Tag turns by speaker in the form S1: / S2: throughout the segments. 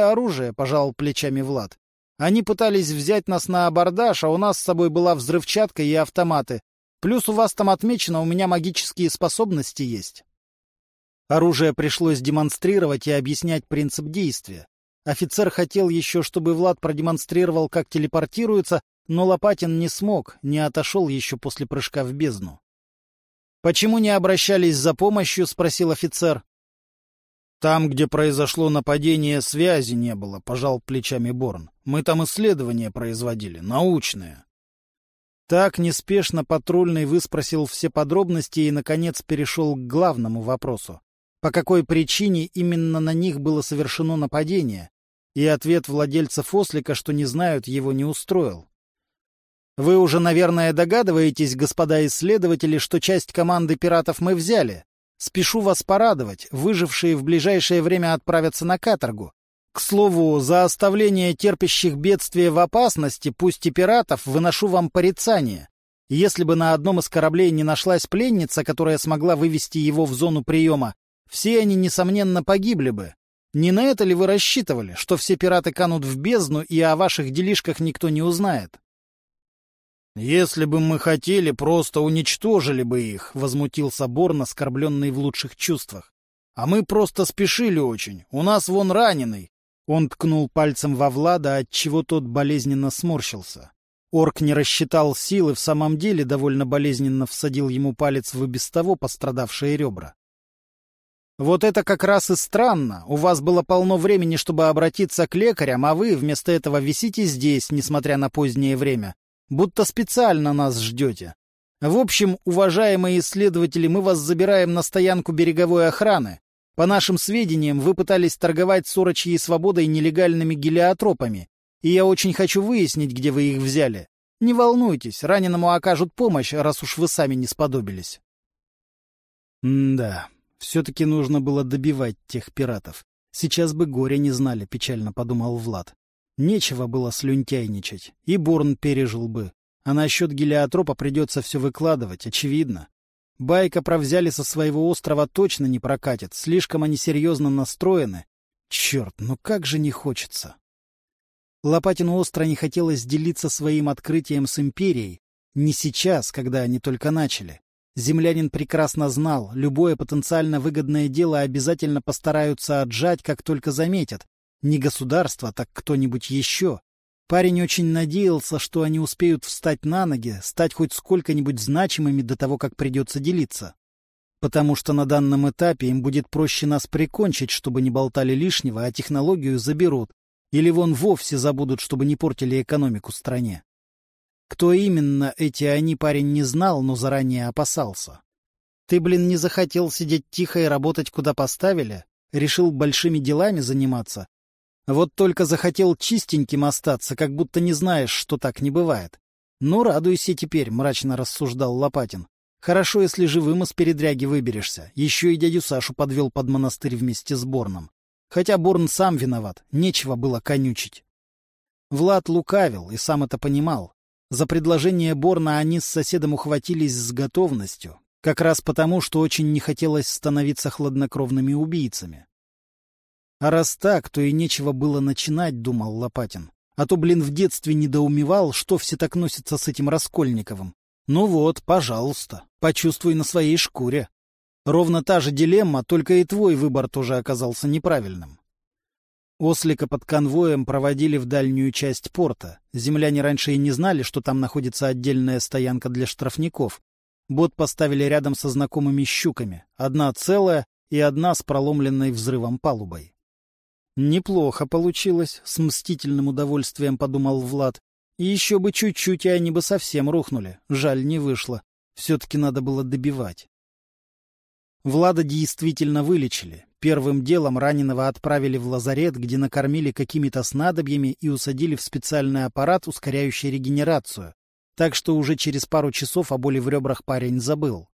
S1: оружие, — пожал плечами Влад. Они пытались взять нас на абордаж, а у нас с собой была взрывчатка и автоматы. Плюс у вас там отмечено, у меня магические способности есть. Оружие пришлось демонстрировать и объяснять принцип действия. Офицер хотел еще, чтобы Влад продемонстрировал, как телепортируется, но Лопатин не смог, не отошел еще после прыжка в бездну. «Почему не обращались за помощью?» — спросил офицер. «Там, где произошло нападение, связи не было», — пожал плечами Борн. «Мы там исследования производили, научные». Так неспешно патрульный выспросил все подробности и, наконец, перешел к главному вопросу. По какой причине именно на них было совершено нападение? И ответ владельцев ослика, что не знают, его не устроил. Вы уже, наверное, догадываетесь, господа исследователи, что часть команды пиратов мы взяли. Спешу вас порадовать, выжившие в ближайшее время отправятся на каторгу. К слову, за оставление терпящих бедствия в опасности, пусть и пиратов, выношу вам порицание. Если бы на одном из кораблей не нашлась пленница, которая смогла вывести его в зону приема, все они, несомненно, погибли бы. Не на это ли вы рассчитывали, что все пираты канут в бездну и о ваших делишках никто не узнает? «Если бы мы хотели, просто уничтожили бы их», — возмутился Борн, оскорбленный в лучших чувствах. «А мы просто спешили очень. У нас вон раненый». Он ткнул пальцем во Влада, отчего тот болезненно сморщился. Орк не рассчитал силы, в самом деле довольно болезненно всадил ему палец в и без того пострадавшие ребра. «Вот это как раз и странно. У вас было полно времени, чтобы обратиться к лекарям, а вы вместо этого висите здесь, несмотря на позднее время будто специально нас ждете. В общем, уважаемые исследователи, мы вас забираем на стоянку береговой охраны. По нашим сведениям, вы пытались торговать с орочьей свободой нелегальными гелиотропами, и я очень хочу выяснить, где вы их взяли. Не волнуйтесь, раненому окажут помощь, раз уж вы сами не сподобились. М-да, все-таки нужно было добивать тех пиратов. Сейчас бы горе не знали, печально подумал Влад. Нечего было слюнтяйничать, и Борн пережил бы. А насчет гелиотропа придется все выкладывать, очевидно. Байка про взяли со своего острова точно не прокатит, слишком они серьезно настроены. Черт, ну как же не хочется. Лопатину остро не хотелось делиться своим открытием с Империей. Не сейчас, когда они только начали. Землянин прекрасно знал, любое потенциально выгодное дело обязательно постараются отжать, как только заметят, не государство, так кто-нибудь еще. Парень очень надеялся, что они успеют встать на ноги, стать хоть сколько-нибудь значимыми до того, как придется делиться. Потому что на данном этапе им будет проще нас прикончить, чтобы не болтали лишнего, а технологию заберут. Или вон вовсе забудут, чтобы не портили экономику стране. Кто именно эти они парень не знал, но заранее опасался. Ты, блин, не захотел сидеть тихо и работать, куда поставили? Решил большими делами заниматься? Вот только захотел чистеньким остаться, как будто не знаешь, что так не бывает. Ну, радуйся теперь, — мрачно рассуждал Лопатин. Хорошо, если живым из передряги выберешься. Еще и дядю Сашу подвел под монастырь вместе с Борном. Хотя Борн сам виноват, нечего было конючить. Влад лукавил и сам это понимал. За предложение Борна они с соседом ухватились с готовностью, как раз потому, что очень не хотелось становиться хладнокровными убийцами. А раз так, то и нечего было начинать, думал Лопатин. А то, блин, в детстве недоумевал, что все так носятся с этим Раскольниковым. Ну вот, пожалуйста, почувствуй на своей шкуре. Ровно та же дилемма, только и твой выбор тоже оказался неправильным. Ослика под конвоем проводили в дальнюю часть порта. Земляне раньше и не знали, что там находится отдельная стоянка для штрафников. Бот поставили рядом со знакомыми щуками. Одна целая и одна с проломленной взрывом палубой. Неплохо получилось, с мстительным удовольствием подумал Влад. И еще бы чуть-чуть, и они бы совсем рухнули. Жаль, не вышло. Все-таки надо было добивать. Влада действительно вылечили. Первым делом раненого отправили в лазарет, где накормили какими-то снадобьями и усадили в специальный аппарат, ускоряющий регенерацию. Так что уже через пару часов о боли в ребрах парень забыл.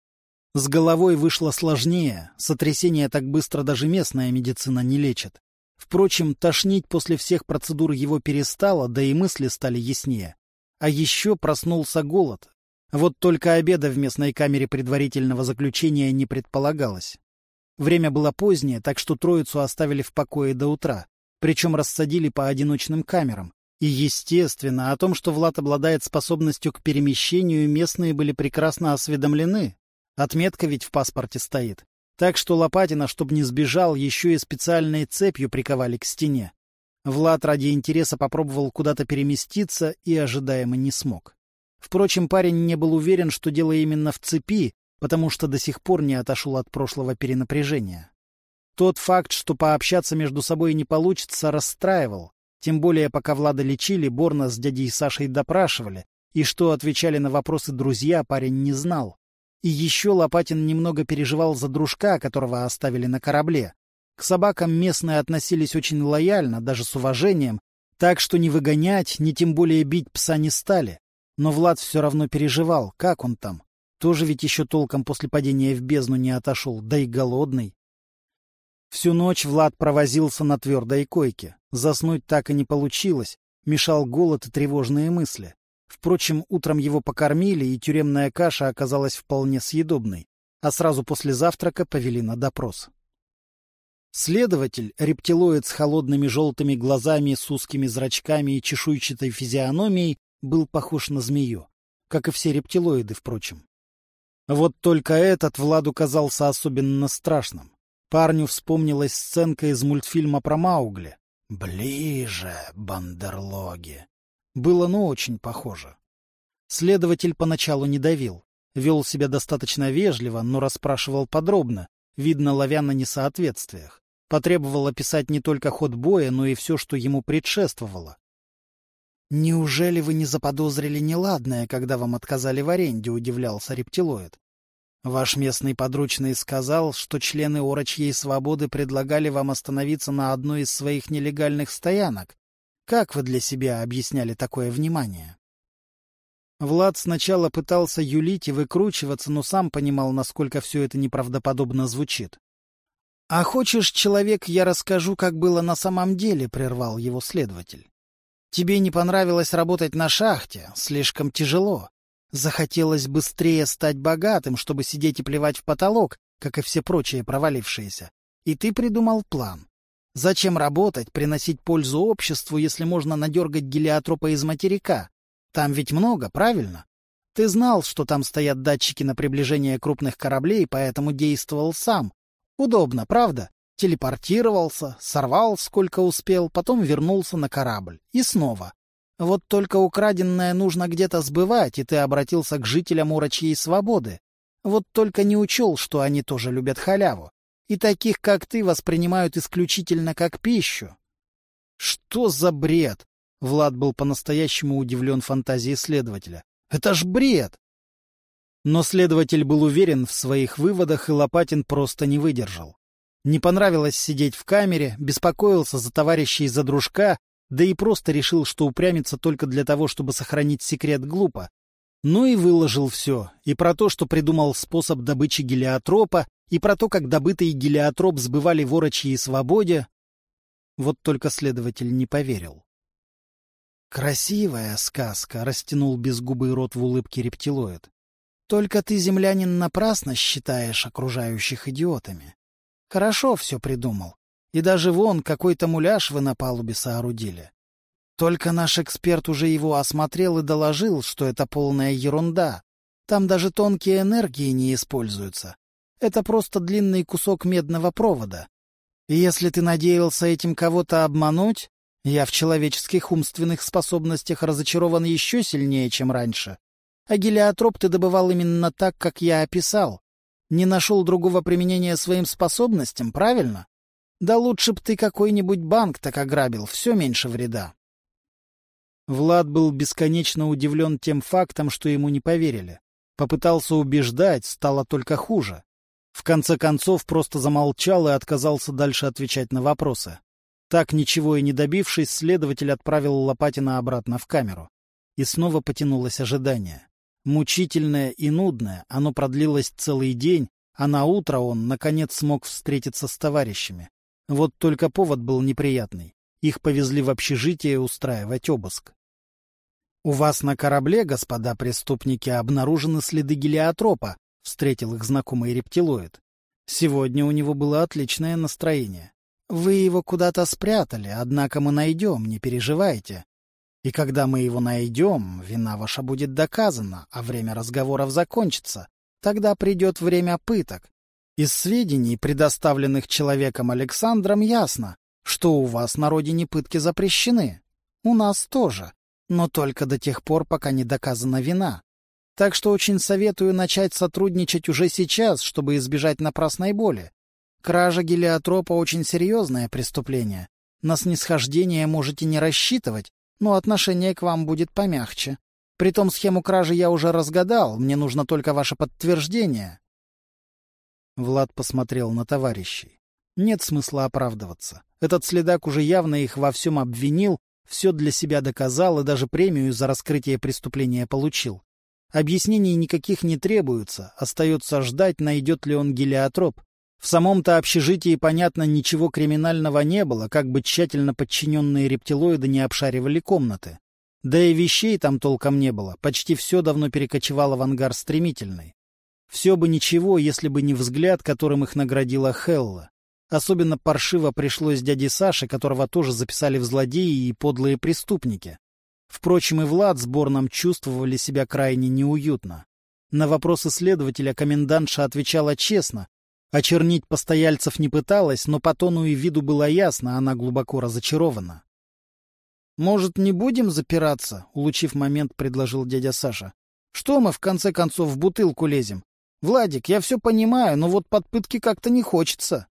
S1: С головой вышло сложнее. Сотрясение так быстро даже местная медицина не лечит. Впрочем, тошнить после всех процедур его перестало, да и мысли стали яснее. А еще проснулся голод. Вот только обеда в местной камере предварительного заключения не предполагалось. Время было позднее, так что троицу оставили в покое до утра. причем рассадили по одиночным камерам. И, естественно, о том, что Влад обладает способностью к перемещению, местные были прекрасно осведомлены. Отметка ведь в паспорте стоит. Так что Лопатина, чтобы не сбежал, еще и специальной цепью приковали к стене. Влад ради интереса попробовал куда-то переместиться и ожидаемо не смог. Впрочем, парень не был уверен, что дело именно в цепи, потому что до сих пор не отошел от прошлого перенапряжения. Тот факт, что пообщаться между собой не получится, расстраивал. Тем более, пока Влада лечили, Борна с дядей Сашей допрашивали, и что отвечали на вопросы друзья, парень не знал. И еще Лопатин немного переживал за дружка, которого оставили на корабле. К собакам местные относились очень лояльно, даже с уважением, так что ни выгонять, ни тем более бить пса не стали. Но Влад все равно переживал, как он там. Тоже ведь еще толком после падения в бездну не отошел, да и голодный. Всю ночь Влад провозился на твердой койке. Заснуть так и не получилось, мешал голод и тревожные мысли. Впрочем, утром его покормили, и тюремная каша оказалась вполне съедобной, а сразу после завтрака повели на допрос. Следователь, рептилоид с холодными желтыми глазами, с узкими зрачками и чешуйчатой физиономией, был похож на змею, как и все рептилоиды, впрочем. Вот только этот Владу казался особенно страшным. Парню вспомнилась сценка из мультфильма про Маугли. «Ближе, бандерлоги!» Было, ну, очень похоже. Следователь поначалу не давил. Вел себя достаточно вежливо, но расспрашивал подробно, видно, ловя на несоответствиях. Потребовал описать не только ход боя, но и все, что ему предшествовало. «Неужели вы не заподозрили неладное, когда вам отказали в аренде?» — удивлялся рептилоид. «Ваш местный подручный сказал, что члены Орочьей Свободы предлагали вам остановиться на одной из своих нелегальных стоянок. Как вы для себя объясняли такое внимание?» Влад сначала пытался юлить и выкручиваться, но сам понимал, насколько все это неправдоподобно звучит. — А хочешь, человек, я расскажу, как было на самом деле, — прервал его следователь. Тебе не понравилось работать на шахте, слишком тяжело. Захотелось быстрее стать богатым, чтобы сидеть и плевать в потолок, как и все прочие провалившиеся. И ты придумал план. Зачем работать, приносить пользу обществу, если можно надергать гелиотропа из материка? Там ведь много, правильно? Ты знал, что там стоят датчики на приближение крупных кораблей, поэтому действовал сам. Удобно, правда? телепортировался, сорвал сколько успел, потом вернулся на корабль. И снова. Вот только украденное нужно где-то сбывать, и ты обратился к жителям Урочьей Свободы. Вот только не учел, что они тоже любят халяву. И таких, как ты, воспринимают исключительно как пищу. Что за бред? Влад был по-настоящему удивлен фантазией следователя. Это ж бред! Но следователь был уверен в своих выводах, и Лопатин просто не выдержал. Не понравилось сидеть в камере, беспокоился за товарищей из-за дружка, да и просто решил, что упрямится только для того, чтобы сохранить секрет глупо. Ну и выложил все. И про то, что придумал способ добычи гелиотропа, и про то, как добытый гелиотроп сбывали ворочьи и свободе. Вот только следователь не поверил. «Красивая сказка», — растянул безгубый рот в улыбке рептилоид. «Только ты, землянин, напрасно считаешь окружающих идиотами. Хорошо все придумал. И даже вон какой-то муляж вы на палубе соорудили. Только наш эксперт уже его осмотрел и доложил, что это полная ерунда. Там даже тонкие энергии не используются. Это просто длинный кусок медного провода. И если ты надеялся этим кого-то обмануть, я в человеческих умственных способностях разочарован еще сильнее, чем раньше. А гелиотроп ты добывал именно так, как я описал, не нашел другого применения своим способностям, правильно? Да лучше б ты какой-нибудь банк так ограбил, все меньше вреда. Влад был бесконечно удивлен тем фактом, что ему не поверили. Попытался убеждать, стало только хуже. В конце концов просто замолчал и отказался дальше отвечать на вопросы. Так, ничего и не добившись, следователь отправил Лопатина обратно в камеру. И снова потянулось ожидание. Мучительное и нудное, оно продлилось целый день, а на утро он, наконец, смог встретиться с товарищами. Вот только повод был неприятный. Их повезли в общежитие устраивать обыск. «У вас на корабле, господа преступники, обнаружены следы гелиотропа», — встретил их знакомый рептилоид. Сегодня у него было отличное настроение. Вы его куда-то спрятали, однако мы найдем, не переживайте. И когда мы его найдем, вина ваша будет доказана, а время разговоров закончится. Тогда придет время пыток. Из сведений, предоставленных человеком Александром, ясно, что у вас на родине пытки запрещены. У нас тоже, но только до тех пор, пока не доказана вина. Так что очень советую начать сотрудничать уже сейчас, чтобы избежать напрасной боли. Кража гелиотропа — очень серьезное преступление. На снисхождение можете не рассчитывать, но отношение к вам будет помягче. Притом схему кражи я уже разгадал, мне нужно только ваше подтверждение. Влад посмотрел на товарищей. Нет смысла оправдываться. Этот следак уже явно их во всем обвинил, все для себя доказал и даже премию за раскрытие преступления получил. Объяснений никаких не требуется, остается ждать, найдет ли он гелиотроп. В самом-то общежитии, понятно, ничего криминального не было, как бы тщательно подчиненные рептилоиды не обшаривали комнаты. Да и вещей там толком не было, почти все давно перекочевало в ангар стремительный. Все бы ничего, если бы не взгляд, которым их наградила Хелла. Особенно паршиво пришлось дяде Саше, которого тоже записали в злодеи и подлые преступники. Впрочем, и Влад с Борном чувствовали себя крайне неуютно. На вопросы следователя комендантша отвечала честно, Очернить постояльцев не пыталась, но по тону и виду было ясно, она глубоко разочарована. «Может, не будем запираться?» — улучив момент, предложил дядя Саша. «Что мы, в конце концов, в бутылку лезем? Владик, я все понимаю, но вот под пытки как-то не хочется».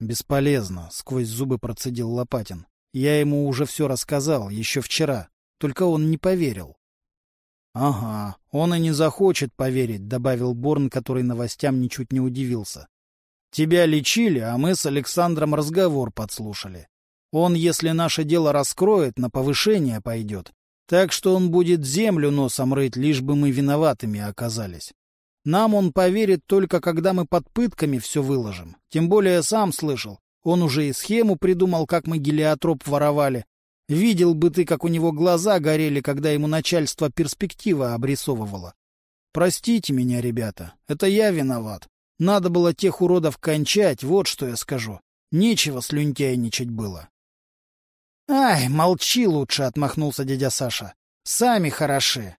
S2: «Бесполезно», — сквозь зубы процедил Лопатин. «Я ему уже все рассказал, еще вчера. Только он не поверил».
S1: «Ага, он и не захочет поверить», — добавил Борн, который новостям ничуть не удивился. «Тебя лечили, а мы с Александром разговор подслушали. Он, если наше дело раскроет, на повышение пойдет. Так что он будет землю носом рыть, лишь бы мы виноватыми оказались. Нам он поверит только, когда мы под пытками все выложим. Тем более сам слышал. Он уже и схему придумал, как мы гелиотроп воровали, Видел бы ты, как у него глаза горели, когда ему начальство перспектива обрисовывало. Простите меня, ребята, это я виноват. Надо было тех уродов кончать, вот что я скажу. Нечего слюнтяйничать было. — Ай, молчи лучше, — отмахнулся дядя Саша. — Сами хороши.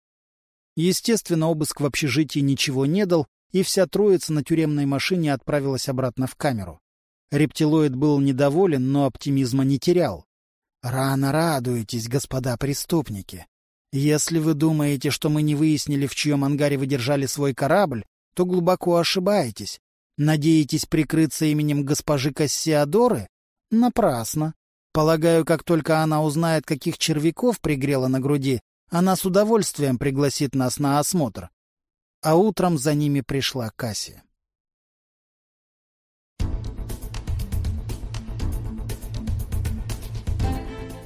S1: Естественно, обыск в общежитии ничего не дал, и вся троица на тюремной машине отправилась обратно в камеру. Рептилоид был недоволен, но оптимизма не терял. Рано радуетесь, господа преступники. Если вы думаете, что мы не выяснили, в чьем ангаре вы держали свой корабль, то глубоко ошибаетесь. Надеетесь прикрыться именем госпожи Кассиадоры? Напрасно. Полагаю, как только она узнает, каких червяков пригрела на груди, она с удовольствием пригласит нас на осмотр. А утром за ними пришла Кассия.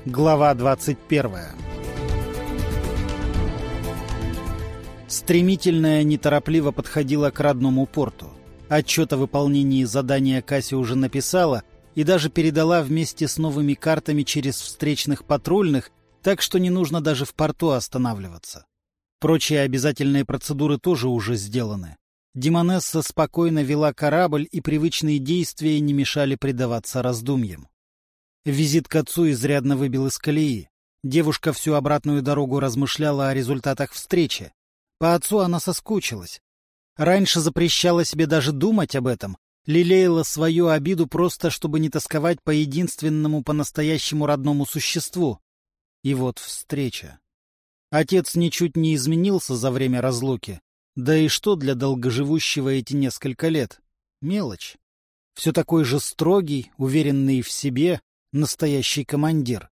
S1: Глава 21 Стремительная неторопливо подходила к родному порту. Отчет о выполнении задания Касси уже написала и даже передала вместе с новыми картами через встречных патрульных, так что не нужно даже в порту останавливаться. Прочие обязательные процедуры тоже уже сделаны. Димонесса спокойно вела корабль, и привычные действия не мешали предаваться раздумьям. Визит к отцу изрядно выбил из колеи. Девушка всю обратную дорогу размышляла о результатах встречи. По отцу она соскучилась. Раньше запрещала себе даже думать об этом, лелеяла свою обиду просто, чтобы не тосковать по единственному по-настоящему родному существу. И вот встреча. Отец ничуть не изменился за время разлуки. Да и что для долгоживущего эти несколько лет? Мелочь. Все такой же строгий, уверенный в себе, настоящий командир.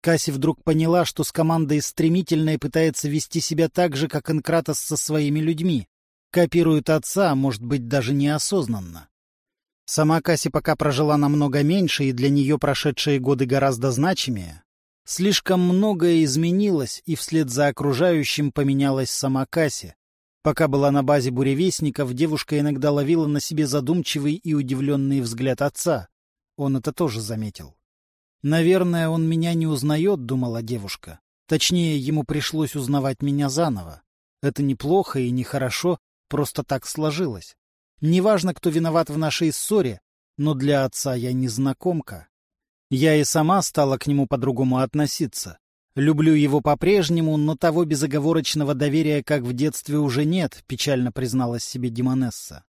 S1: Касси вдруг поняла, что с командой стремительной пытается вести себя так же, как Энкратос со своими людьми. Копирует отца, может быть, даже неосознанно. Сама Касси пока прожила намного меньше, и для нее прошедшие годы гораздо значимее. Слишком многое изменилось, и вслед за окружающим поменялась сама Касси. Пока была на базе буревестников, девушка иногда ловила на себе задумчивый и удивленный взгляд отца. Он это тоже заметил. «Наверное, он меня не узнает», — думала девушка. Точнее, ему пришлось узнавать меня заново. Это неплохо и нехорошо, просто так сложилось. Неважно, кто виноват в нашей ссоре, но для отца я незнакомка. Я и сама стала к нему по-другому относиться. Люблю его по-прежнему, но того безоговорочного доверия, как в детстве, уже нет, печально призналась себе Димонесса.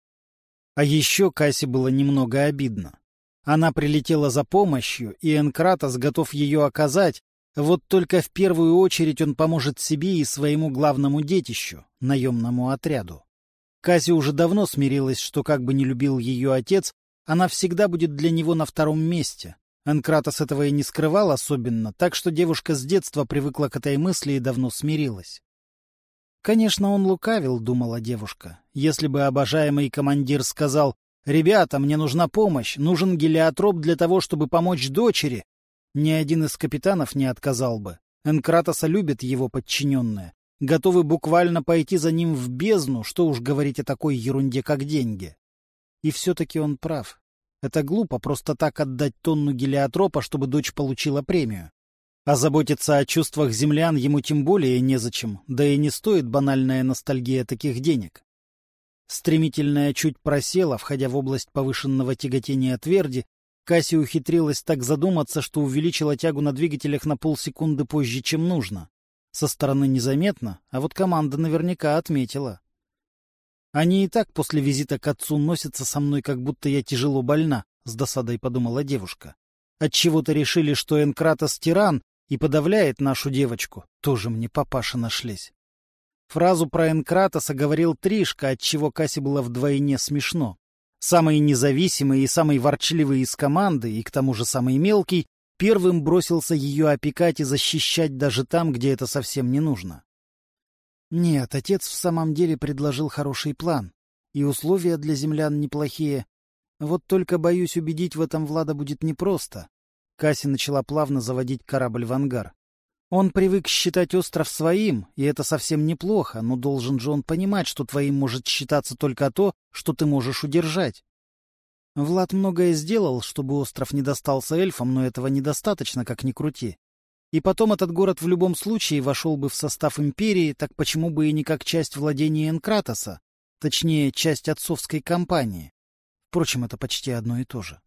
S1: А еще Кассе было немного обидно. Она прилетела за помощью, и Энкратос готов ее оказать, вот только в первую очередь он поможет себе и своему главному детищу, наемному отряду. Касси уже давно смирилась, что как бы не любил ее отец, она всегда будет для него на втором месте. Энкратос этого и не скрывал особенно, так что девушка с детства привыкла к этой мысли и давно смирилась. Конечно, он лукавил, думала девушка. Если бы обожаемый командир сказал «Ребята, мне нужна помощь, нужен гелиотроп для того, чтобы помочь дочери», ни один из капитанов не отказал бы. Энкратоса любят его подчиненные, готовы буквально пойти за ним в бездну, что уж говорить о такой ерунде, как деньги. И все-таки он прав. Это глупо просто так отдать тонну гелиотропа, чтобы дочь получила премию. А заботиться о чувствах землян ему тем более незачем, да и не стоит банальная ностальгия таких денег. Стремительная чуть просела, входя в область повышенного тяготения тверди, Касси ухитрилась так задуматься, что увеличила тягу на двигателях на полсекунды позже, чем нужно. Со стороны незаметно, а вот команда наверняка отметила. Они и так после визита к отцу носятся со мной, как будто я тяжело больна, — с досадой подумала девушка. Отчего-то решили, что Энкратос тиран, и подавляет нашу девочку. Тоже мне папаша нашлись. Фразу про Энкратоса говорил Тришка, отчего Кассе было вдвойне смешно. Самый независимый и самый ворчливый из команды, и к тому же самый мелкий, первым бросился ее опекать и защищать даже там, где это совсем не нужно. Нет, отец в самом деле предложил хороший план, и условия для землян неплохие. Вот только, боюсь, убедить в этом Влада будет непросто. Касси начала плавно заводить корабль в ангар. Он привык считать остров своим, и это совсем неплохо, но должен же он понимать, что твоим может считаться только то, что ты можешь удержать. Влад многое сделал, чтобы остров не достался эльфам, но этого недостаточно, как ни крути. И потом этот город в любом случае вошел бы в состав империи, так почему бы и не как часть владения Энкратоса, точнее, часть отцовской компании. Впрочем, это почти одно и то же.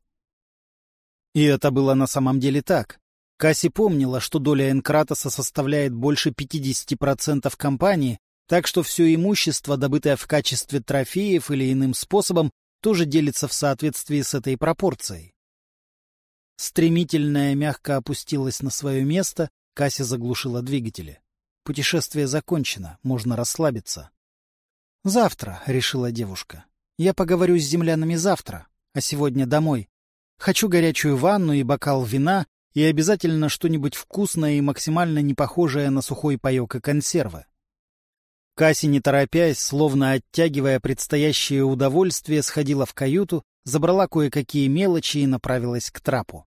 S1: И это было на самом деле так. Касси помнила, что доля Энкратоса составляет больше 50% компании, так что все имущество, добытое в качестве трофеев или иным способом, тоже делится в соответствии с этой пропорцией. Стремительная мягко опустилась на свое место, Касси заглушила двигатели. Путешествие закончено, можно расслабиться. «Завтра», — решила девушка. «Я поговорю с землянами завтра, а сегодня домой. Хочу горячую ванну и бокал вина, и обязательно что-нибудь вкусное и максимально не похожее на сухой паек и консервы. Касси, не торопясь, словно оттягивая предстоящее удовольствие, сходила в каюту, забрала кое-какие мелочи и направилась к трапу.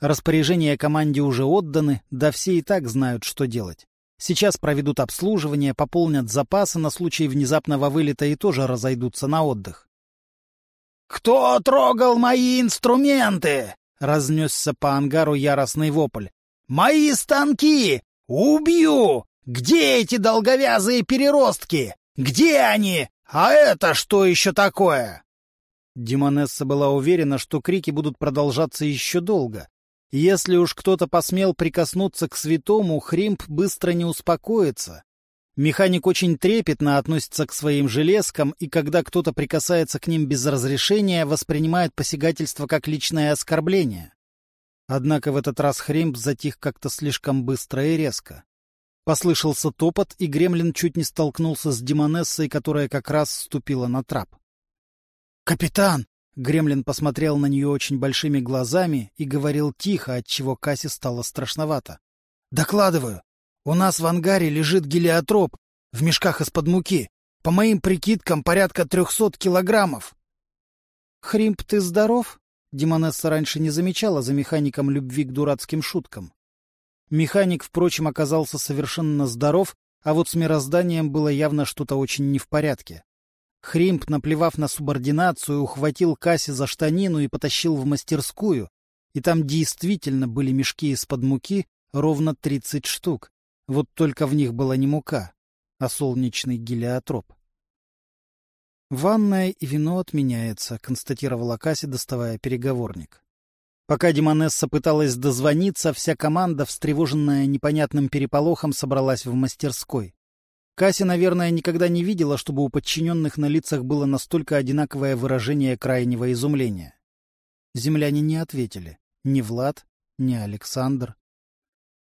S1: Распоряжения команде уже отданы, да все и так знают, что делать. Сейчас проведут обслуживание, пополнят запасы на случай внезапного вылета и тоже разойдутся на отдых. «Кто трогал мои инструменты?» — разнесся по ангару яростный вопль. «Мои станки! Убью! Где эти долговязые переростки? Где они? А это что еще такое?» Димонесса была уверена, что крики будут продолжаться еще долго. Если уж кто-то посмел прикоснуться к святому, Хримп быстро не успокоится. Механик очень трепетно относится к своим железкам, и когда кто-то прикасается к ним без разрешения, воспринимает посягательство как личное оскорбление. Однако в этот раз Хремп затих как-то слишком быстро и резко. Послышался топот, и Гремлин чуть не столкнулся с Демонессой, которая как раз ступила на трап. «Капитан!» — Гремлин посмотрел на нее очень большими глазами и говорил тихо, отчего Кассе стало страшновато. «Докладываю. У нас в ангаре лежит гелиотроп в мешках из-под муки. По моим прикидкам, порядка трехсот килограммов. — Хримп, ты здоров? Демонесса раньше не замечала за механиком любви к дурацким шуткам. Механик, впрочем, оказался совершенно здоров, а вот с мирозданием было явно что-то очень не в порядке. Хримп, наплевав на субординацию, ухватил Касси за штанину и потащил в мастерскую, и там действительно были мешки из-под муки, ровно тридцать штук. Вот только в них была не мука, а солнечный гелиотроп. «Ванная и вино отменяется», — констатировала Касси, доставая переговорник. Пока Демонесса пыталась дозвониться, вся команда, встревоженная непонятным переполохом, собралась в мастерской. Касси, наверное, никогда не видела, чтобы у подчиненных на лицах было настолько одинаковое выражение крайнего изумления. Земляне не ответили. Ни Влад, ни Александр.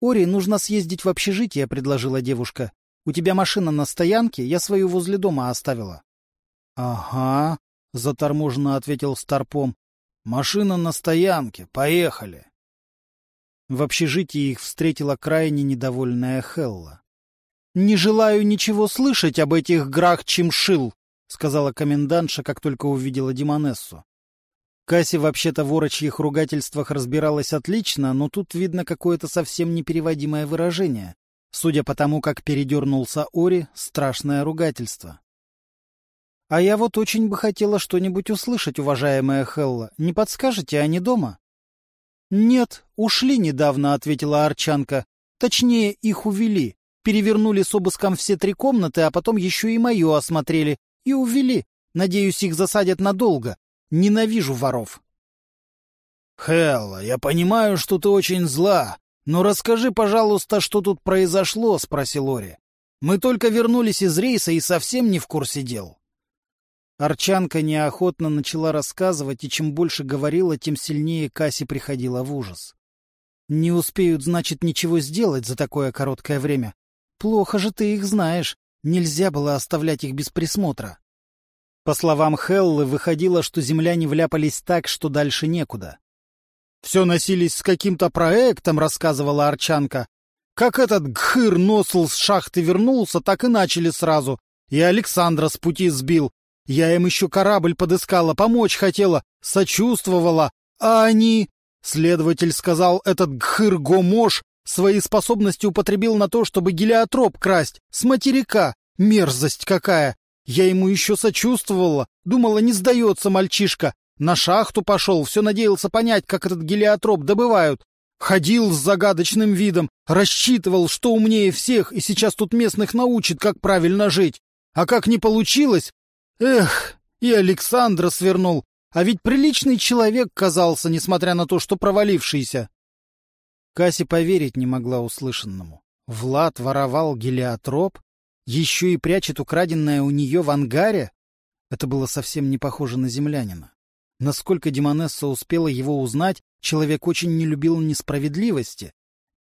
S1: «Ори, нужно съездить в общежитие», — предложила девушка. «У тебя машина на стоянке, я свою возле дома оставила».
S2: «Ага», — заторможенно ответил Старпом. «Машина на стоянке. Поехали».
S1: В общежитии их встретила крайне недовольная Хелла. «Не желаю ничего слышать об этих грах-чимшил», — сказала комендантша, как только увидела Димонессу. Касси вообще-то в орочьих ругательствах разбиралась отлично, но тут видно какое-то совсем непереводимое выражение. Судя по тому, как передернулся Ори, страшное ругательство. — А я вот очень бы хотела что-нибудь услышать, уважаемая Хелла. Не подскажете, они дома? — Нет, ушли недавно, — ответила Арчанка. Точнее, их увели. Перевернули с обыском все три комнаты, а потом еще и мою осмотрели. И увели. Надеюсь, их засадят надолго. Ненавижу воров.
S2: — Хелла, я понимаю, что ты очень зла, но расскажи, пожалуйста, что тут произошло, — спросил Ори. — Мы только вернулись из рейса и совсем не в курсе дел.
S1: Арчанка неохотно начала рассказывать, и чем больше говорила, тем сильнее Касси приходила в ужас. Не успеют, значит, ничего сделать за такое короткое время. Плохо же ты их знаешь. Нельзя было оставлять их без присмотра. По словам Хеллы, выходило, что земляне вляпались так, что дальше некуда. «Все носились с каким-то проектом», — рассказывала Арчанка. «Как этот гхыр носл с шахты вернулся, так и начали сразу. И Александра с пути сбил, я им еще корабль подыскала, помочь хотела, сочувствовала. А они... Следователь сказал, этот Гхыр-Гомош свои способности употребил на то, чтобы гелиотроп красть. С материка. Мерзость какая. Я ему еще сочувствовала. Думала, не сдается мальчишка. На шахту пошел, все надеялся понять, как этот гелиотроп добывают. Ходил с загадочным видом, рассчитывал, что умнее всех, и сейчас тут местных научит, как правильно жить. А как не получилось, Эх, и Александра свернул, а ведь приличный человек казался, несмотря на то, что провалившийся. Касси поверить не могла услышанному. Влад воровал гелиотроп, еще и прячет украденное у нее в ангаре? Это было совсем не похоже на землянина. Насколько Демонесса успела его узнать, человек очень не любил несправедливости.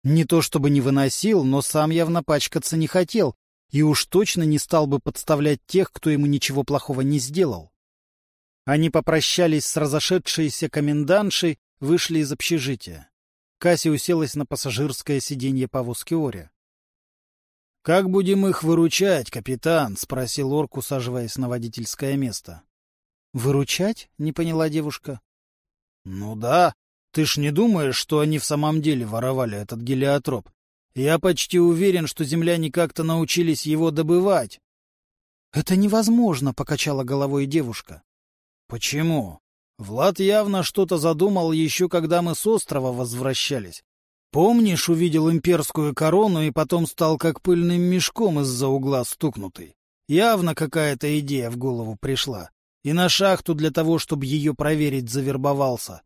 S1: Не то чтобы не выносил, но сам явно пачкаться не хотел, и уж точно не стал бы подставлять тех, кто ему ничего плохого не сделал. Они попрощались с разошедшейся комендантшей, вышли из общежития. Касси уселась на пассажирское сиденье повозки Ори.
S2: — Как будем их выручать, капитан? — спросил Орк, усаживаясь на водительское место.
S1: — Выручать? — не поняла девушка.
S2: — Ну да. Ты ж не думаешь, что они в самом деле воровали этот гелиотроп? Я почти уверен, что земляне как-то научились его добывать.
S1: — Это невозможно, — покачала головой девушка.
S2: — Почему? Влад явно что-то задумал еще когда мы с острова возвращались. Помнишь, увидел имперскую корону и потом стал как пыльным мешком из-за угла стукнутый? Явно какая-то идея в голову пришла. И на шахту для того, чтобы ее проверить, завербовался.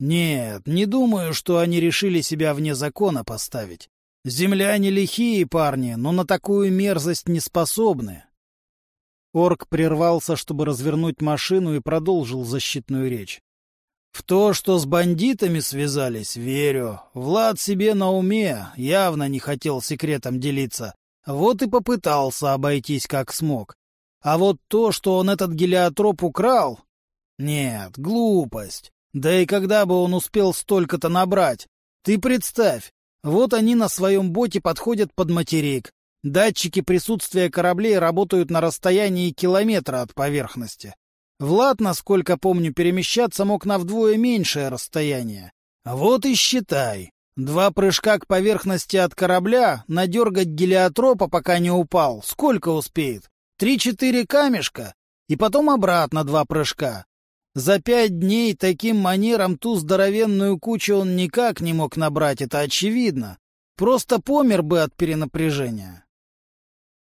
S2: Нет, не думаю, что они решили себя вне закона поставить. Земляне лихие парни, но на такую мерзость не способны.
S1: Орк прервался, чтобы развернуть машину, и продолжил защитную речь.
S2: В то, что с бандитами связались, верю. Влад себе на уме, явно не хотел секретом делиться. Вот и попытался обойтись как смог. А вот то, что он этот гелиотроп украл... Нет, глупость. Да и когда бы он успел столько-то набрать? Ты представь, вот они на своем боте подходят под материк. Датчики присутствия кораблей работают на расстоянии километра от поверхности. Влад, насколько помню, перемещаться мог на вдвое меньшее расстояние. Вот и считай. Два прыжка к поверхности от корабля, надергать гелиотропа, пока не упал. Сколько успеет? Три-четыре камешка. И потом обратно два прыжка. За пять дней таким манером ту здоровенную кучу он никак не мог набрать, это очевидно. Просто помер бы от перенапряжения.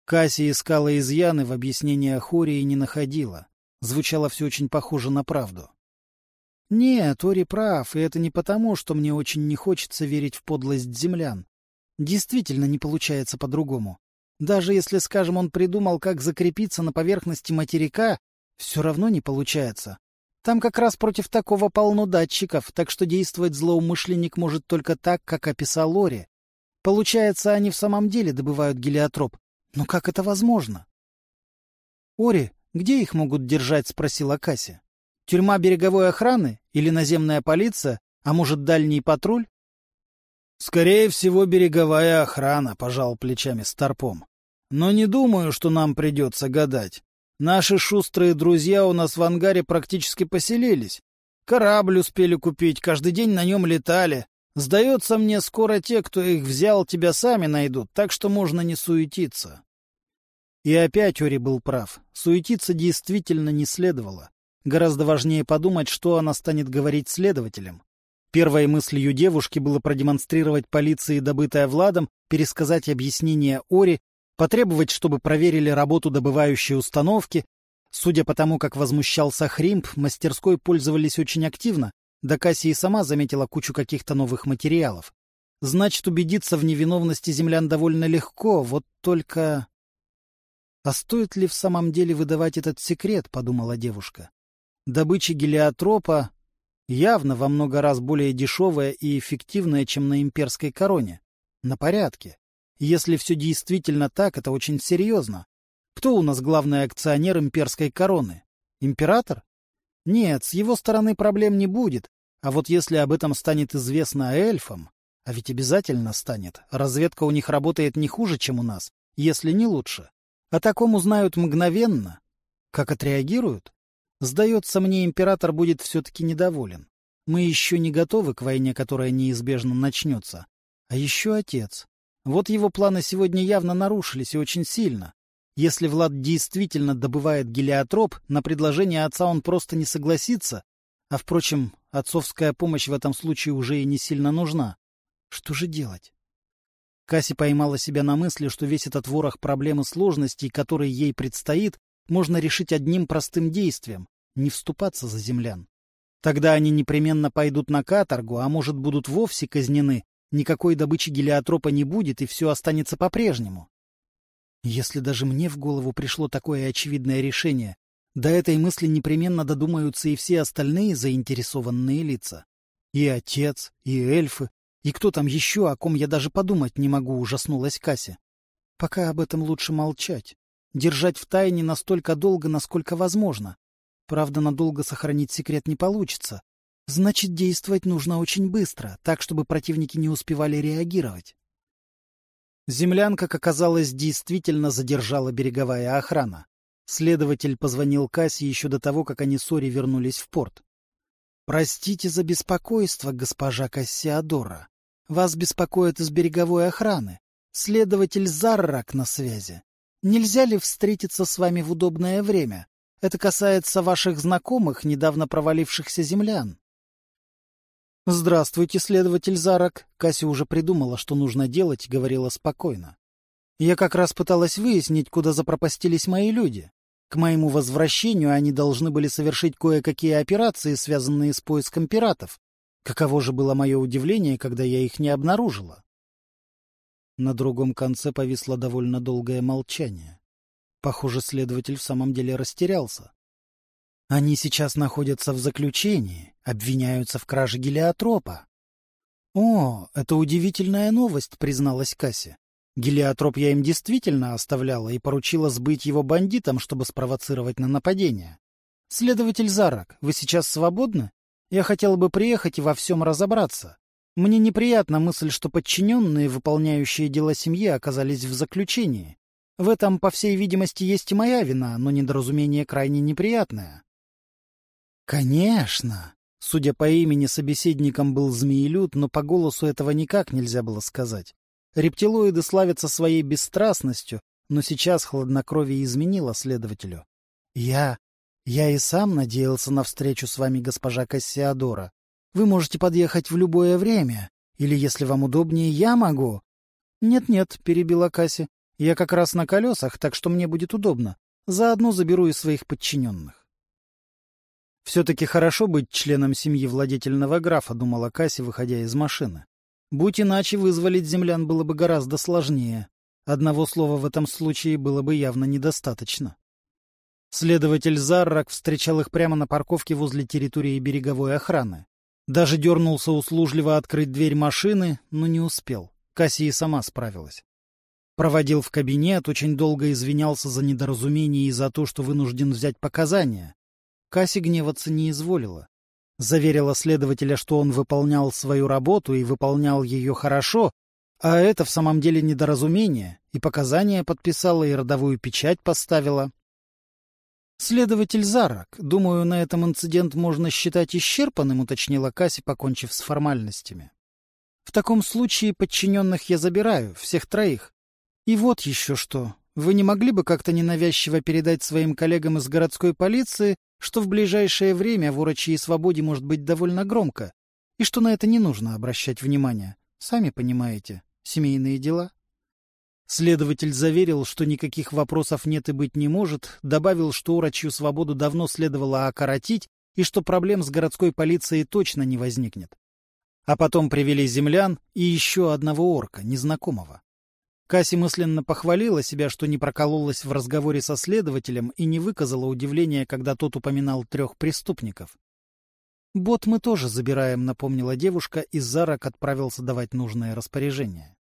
S1: Касси искала изъяны в объяснениях Хори и не находила. Звучало все очень похоже на правду. Нет, Ори прав, и это не потому, что мне очень не хочется верить в подлость землян. Действительно не получается по-другому. Даже если, скажем, он придумал, как закрепиться на поверхности материка, все равно не получается. Там как раз против такого полно датчиков, так что действовать злоумышленник может только так, как описал Ори. Получается, они в самом деле добывают гелиотроп. Но как это возможно? — Ори, где их могут держать? — спросила Кася. — Тюрьма береговой охраны? Или наземная полиция? А может, дальний патруль? — Скорее всего, береговая охрана, — пожал плечами Старпом. — Но не думаю, что нам придется гадать. Наши шустрые друзья у нас в ангаре практически поселились. Корабль успели купить, каждый день на нем летали. Сдается мне, скоро те, кто их взял, тебя сами найдут, так что можно не суетиться. И опять Ори был прав. Суетиться действительно не следовало. Гораздо важнее подумать, что она станет говорить следователям. Первой мыслью девушки было продемонстрировать полиции, добытое Владом, пересказать объяснение Ори, потребовать, чтобы проверили работу добывающей установки. Судя по тому, как возмущался Хримп, мастерской пользовались очень активно, да Кассия и сама заметила кучу каких-то новых материалов. Значит, убедиться в невиновности землян довольно легко, вот только... А стоит ли в самом деле выдавать этот секрет, подумала девушка. Добыча гелиотропа явно во много раз более дешевая и эффективная, чем на имперской короне. На порядке. Если все действительно так, это очень серьезно. Кто у нас главный акционер имперской короны? Император? Нет, с его стороны проблем не будет. А вот если об этом станет известно эльфам, а ведь обязательно станет, разведка у них работает не хуже, чем у нас, если не лучше. О таком узнают мгновенно. Как отреагируют? Сдается мне, император будет все-таки недоволен. Мы еще не готовы к войне, которая неизбежно начнется. А еще отец. Вот его планы сегодня явно нарушились и очень сильно. Если Влад действительно добывает гелиотроп, на предложение отца он просто не согласится. А, впрочем, отцовская помощь в этом случае уже и не сильно нужна. Что же делать? Касси поймала себя на мысли, что весь этот ворох проблем и сложностей, которые ей предстоит, можно решить одним простым действием — не вступаться за землян. Тогда они непременно пойдут на каторгу, а может, будут вовсе казнены, никакой добычи гелиотропа не будет, и все останется по-прежнему. Если даже мне в голову пришло такое очевидное решение, до этой мысли непременно додумаются и все остальные заинтересованные лица. И отец, и эльфы, и кто там еще, о ком я даже подумать не могу, ужаснулась Кася. Пока об этом лучше молчать. Держать в тайне настолько долго, насколько возможно. Правда, надолго сохранить секрет не получится. Значит, действовать нужно очень быстро, так, чтобы противники не успевали реагировать. Землянка, как оказалось, действительно задержала береговая охрана. Следователь позвонил Кассе еще до того, как они с Ори вернулись в порт. — Простите за беспокойство, госпожа Кассиадора. Вас беспокоят из береговой охраны. Следователь Заррак на связи. Нельзя ли встретиться с вами в удобное время? Это касается ваших знакомых, недавно провалившихся землян. «Здравствуйте, следователь Зарак». Кася уже придумала, что нужно делать, говорила спокойно. «Я как раз пыталась выяснить, куда запропастились мои люди. К моему возвращению они должны были совершить кое-какие операции, связанные с поиском пиратов. Каково же было мое удивление, когда я их не обнаружила?» На другом конце повисло довольно долгое молчание. Похоже, следователь в самом деле растерялся. Они сейчас находятся в заключении, обвиняются в краже гелиотропа. — О, это удивительная новость, — призналась Касси. Гелиотроп я им действительно оставляла и поручила сбыть его бандитам, чтобы спровоцировать на нападение. Следователь Зарак, вы сейчас свободны? Я хотела бы приехать и во всем разобраться. Мне неприятна мысль, что подчиненные, выполняющие дела семьи, оказались в заключении. В этом, по всей видимости, есть и моя вина, но недоразумение крайне неприятное. Конечно. Судя по имени, собеседником был змеелюд, но по голосу этого никак нельзя было сказать. Рептилоиды славятся своей бесстрастностью, но сейчас хладнокровие изменило следователю. Я... я и сам надеялся на встречу с вами, госпожа Кассиадора. Вы можете подъехать в любое время, или, если вам удобнее, я могу. «Нет — перебила Касси, Я как раз на колесах, так что мне будет удобно. Заодно заберу и своих подчиненных. Все-таки хорошо быть членом семьи владетельного графа, думала Касси, выходя из машины. Будь иначе, вызволить землян было бы гораздо сложнее. Одного слова в этом случае было бы явно недостаточно. Следователь Заррак встречал их прямо на парковке возле территории береговой охраны. Даже дернулся услужливо открыть дверь машины, но не успел. Кассия сама справилась. Проводил в кабинет, очень долго извинялся за недоразумение и за то, что вынужден взять показания. Касси гневаться не изволила. Заверила следователя, что он выполнял свою работу и выполнял ее хорошо, а это в самом деле недоразумение, и показания подписала, и родовую печать поставила. «Следователь Зарак, думаю, на этом инцидент можно считать исчерпанным», — уточнила Касси, покончив с формальностями. «В таком случае подчиненных я забираю, всех троих. И вот еще что. Вы не могли бы как-то ненавязчиво передать своим коллегам из городской полиции, что в ближайшее время в урочьей свободе может быть довольно громко, и что на это не нужно обращать внимание. Сами понимаете, семейные дела?» Следователь заверил, что никаких вопросов нет и быть не может, добавил, что урочью свободу давно следовало окоротить и что проблем с городской полицией точно не возникнет. А потом привели землян и еще одного орка, незнакомого. Касси мысленно похвалила себя, что не прокололась в разговоре со следователем и не выказала удивления, когда тот упоминал трех преступников. «Бот мы тоже забираем», — напомнила девушка, и Зарок отправился давать нужное распоряжение.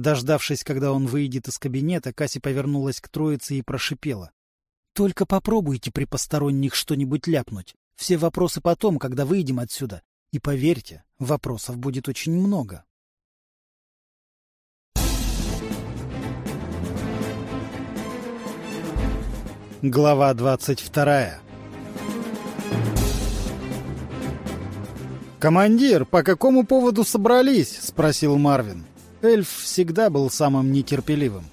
S1: Дождавшись, когда он выйдет из кабинета, Касси повернулась к троице и прошипела. — Только попробуйте при посторонних что-нибудь ляпнуть. Все вопросы потом, когда выйдем отсюда. И поверьте, вопросов будет очень много. Глава двадцать вторая «Командир, по какому поводу собрались?» — спросил Марвин. Эльф всегда был самым нетерпеливым.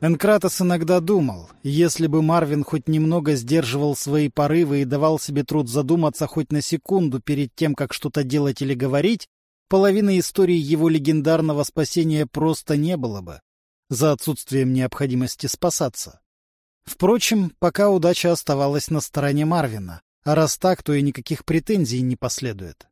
S1: Энкратос иногда думал, если бы Марвин хоть немного сдерживал свои порывы и давал себе труд задуматься хоть на секунду перед тем, как что-то делать или говорить, половины истории его легендарного спасения просто не было бы, за отсутствием необходимости спасаться. Впрочем, пока удача оставалась на стороне Марвина, а раз так, то и никаких претензий не последует.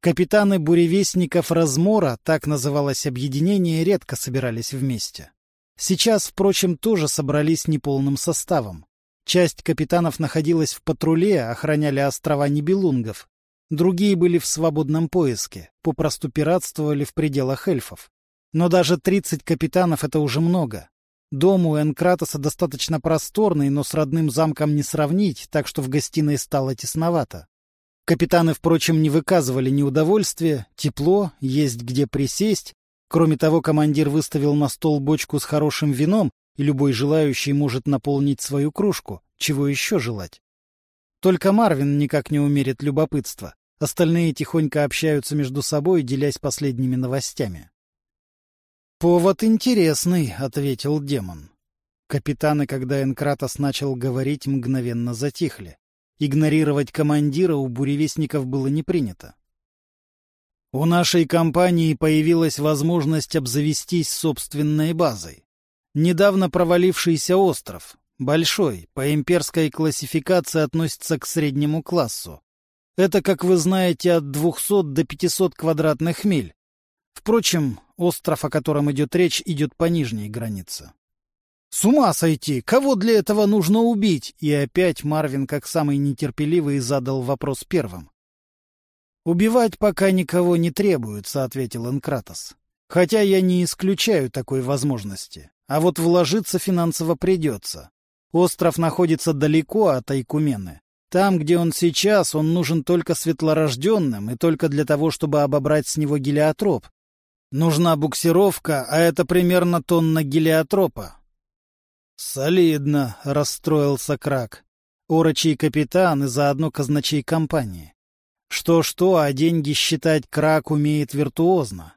S1: Капитаны буревестников Размора, так называлось объединение, редко собирались вместе. Сейчас, впрочем, тоже собрались неполным составом. Часть капитанов находилась в патруле, охраняли острова Нибелунгов. Другие были в свободном поиске, попросту пиратствовали в пределах эльфов. Но даже 30 капитанов — это уже много. Дом у Энкратоса достаточно просторный, но с родным замком не сравнить, так что в гостиной стало тесновато. Капитаны, впрочем, не выказывали неудовольствия, тепло, есть где присесть. Кроме того, командир выставил на стол бочку с хорошим вином, и любой желающий может наполнить свою кружку. Чего еще желать? Только Марвин никак не умерит любопытства. Остальные тихонько общаются между собой, делясь последними новостями. «Повод интересный», — ответил демон. Капитаны, когда Энкратос начал говорить, мгновенно затихли. Игнорировать командира у буревестников было не принято. У нашей компании появилась возможность обзавестись собственной базой. Недавно провалившийся остров, большой, по имперской классификации относится к среднему классу. Это, как вы знаете, от 200 до 500 квадратных миль. Впрочем, остров, о котором идет речь, идет по нижней границе. С ума сойти! Кого для этого нужно убить? И опять Марвин, как самый нетерпеливый, задал вопрос первым. «Убивать пока никого не требуется», — ответил Энкратос. «Хотя я не исключаю такой возможности. А вот вложиться финансово придется. Остров находится далеко от Айкумены. Там, где он сейчас, он нужен только светлорожденным и только для того, чтобы обобрать с него гелиотроп. Нужна буксировка, а это примерно тонна гелиотропа. «Солидно», — расстроился Крак. Орочий капитан и заодно казначей компании. Что-что, а деньги считать Крак умеет виртуозно.